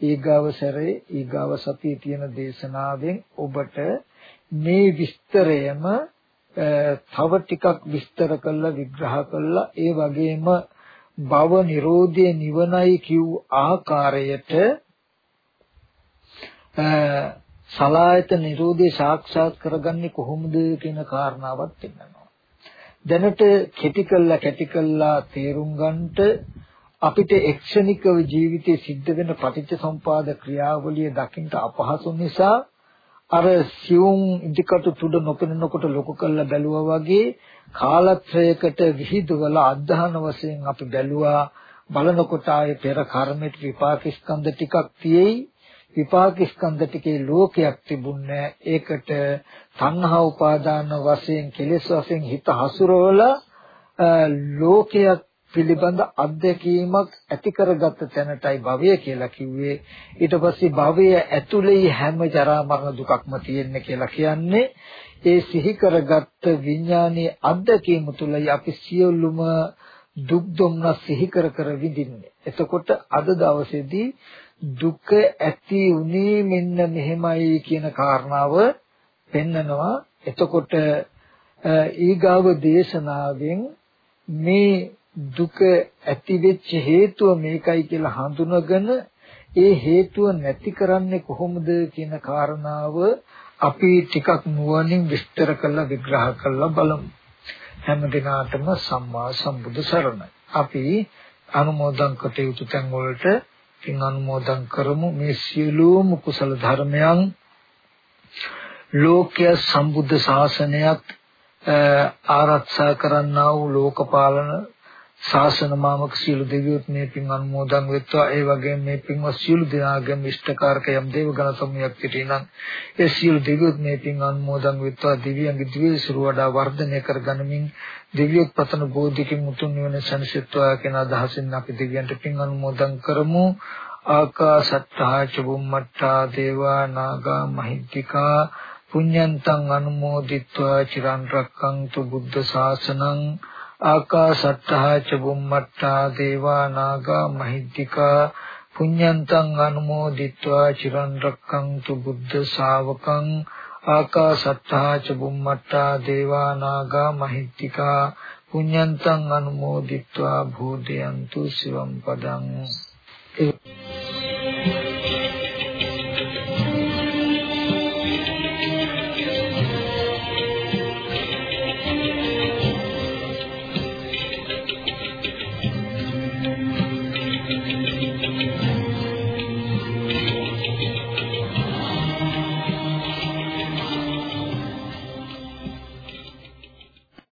ඊගාව සැරේ ඊගාව සතියේ තියෙන දේශනාවෙන් ඔබට මේ විස්තරයම තව ටිකක් විස්තර කරලා විග්‍රහ කරලා ඒ වගේම භව නිරෝධයේ නිවනයි කිව් ආකාරයට සලායත නිරෝධය සාක්ෂාත් කරගන්නේ කොහොමද කියන කාරණාවත් පෙන්නනවා. දැනට කෙටි කළා කැටි කළා තේරුම් ගන්නට අපිට එක්ෂණිකව ජීවිතේ සිද්ධ වෙන පටිච්ච සම්පාද ක්‍රියාවලිය දකින්න අපහසු නිසා අර සියුම් ඉදිකට තුඩ නොපෙනෙනකොට ලොකු කළා බැලුවා වගේ කාලත්‍රයකට විහිදුවල අධධාන වශයෙන් අපි බැලුවා බලනකොට ආයේ පෙර කර්මෙට විපාක ස්කන්ධ ටිකක් තියෙයි. විපාක ස්කන්ධ ටිකේ ලෝකයක් තිබුණේ ඒකට තණ්හා උපාදාන වශයෙන් කෙලෙස් වශයෙන් හිත හසුරවල ලෝකයක් පිළිබඳ අත්දැකීමක් ඇති කරගත්ත තැනටයි භවය කියලා කිව්වේ. ඊට පස්සේ භවය ඇතුලේ හැම ජරා මරණ දුකක්ම තියෙන්නේ කියලා කියන්නේ ඒ සිහි කරගත්ත විඥානයේ අත්දැකීම තුලයි අපි සියලුම දුක් දුම්නස් සිහි කර කර විඳින්නේ. එතකොට අද දවසේදී දුක ඇති උනේ මෙන්න මෙහෙමයි කියන කාරණාව පෙන්නනවා. එතකොට ඊගාව දේශනාවෙන් මේ දුක ඇති වෙච්ච හේතුව මේකයි කියලා හඳුනගෙන ඒ හේතුව නැති කරන්නේ කොහොමද කියන කාරණාව අපි ටිකක් නුවණින් විස්තර කරලා විග්‍රහ කරලා බලමු. හැම දිනාටම සම්මා සම්බුදු සරණයි. අපි අනුමෝදන් කටයුතු තැන් වලට පින් අනුමෝදන් කරමු මේ සියලුම කුසල ධර්මයන් ලෝක්‍ය සම්බුද්ධ ශාසනයත් ආරක්ෂා කරන්නා වූ ලෝකපාලන ශාසන මාමක සියලු දෙවියොත් මේ පින් අනුමෝදන් වෙත්වා. ඒ වගේම මේ පින්වත් සියලු දෙනාගේම ඉෂ්ඨකාරක යම් දේවගණ සමයක් සිටිනම් ඒ සියලු දෙවියොත් මේ පින් අනුමෝදන් වෙත්වා. දිව්‍යංග ද්වේෂරු වඩා වර්ධනය කරගනිමින් දිව්‍යොත් පතන බෝධිකින් මුතුන් නිවන සනසෙත්වා කියන අදහසින් අපි දිව්‍යන්ට පින් අනුමෝදන් කරමු. ආකාසත්තා චුම්මත්තා දේවා නාග මහිද්దికා පුඤ්ඤන්තං අනුමෝදිත්වා චිරන් රැක්කන්තු බුද්ධ ශාසනං ආකාසට්ටහා ච බුම්මට්ටා දේවා නාග මහිද්దికා පුඤ්ඤන්තං අනුමෝදිත්වා චිරන් රක්ඛන්තු බුද්ධ ශාවකං ආකාසට්ටහා ච බුම්මට්ටා දේවා නාග මහිද්దికා පුඤ්ඤන්තං අනුමෝදිත්වා භූදයන්තු සිවම් පදං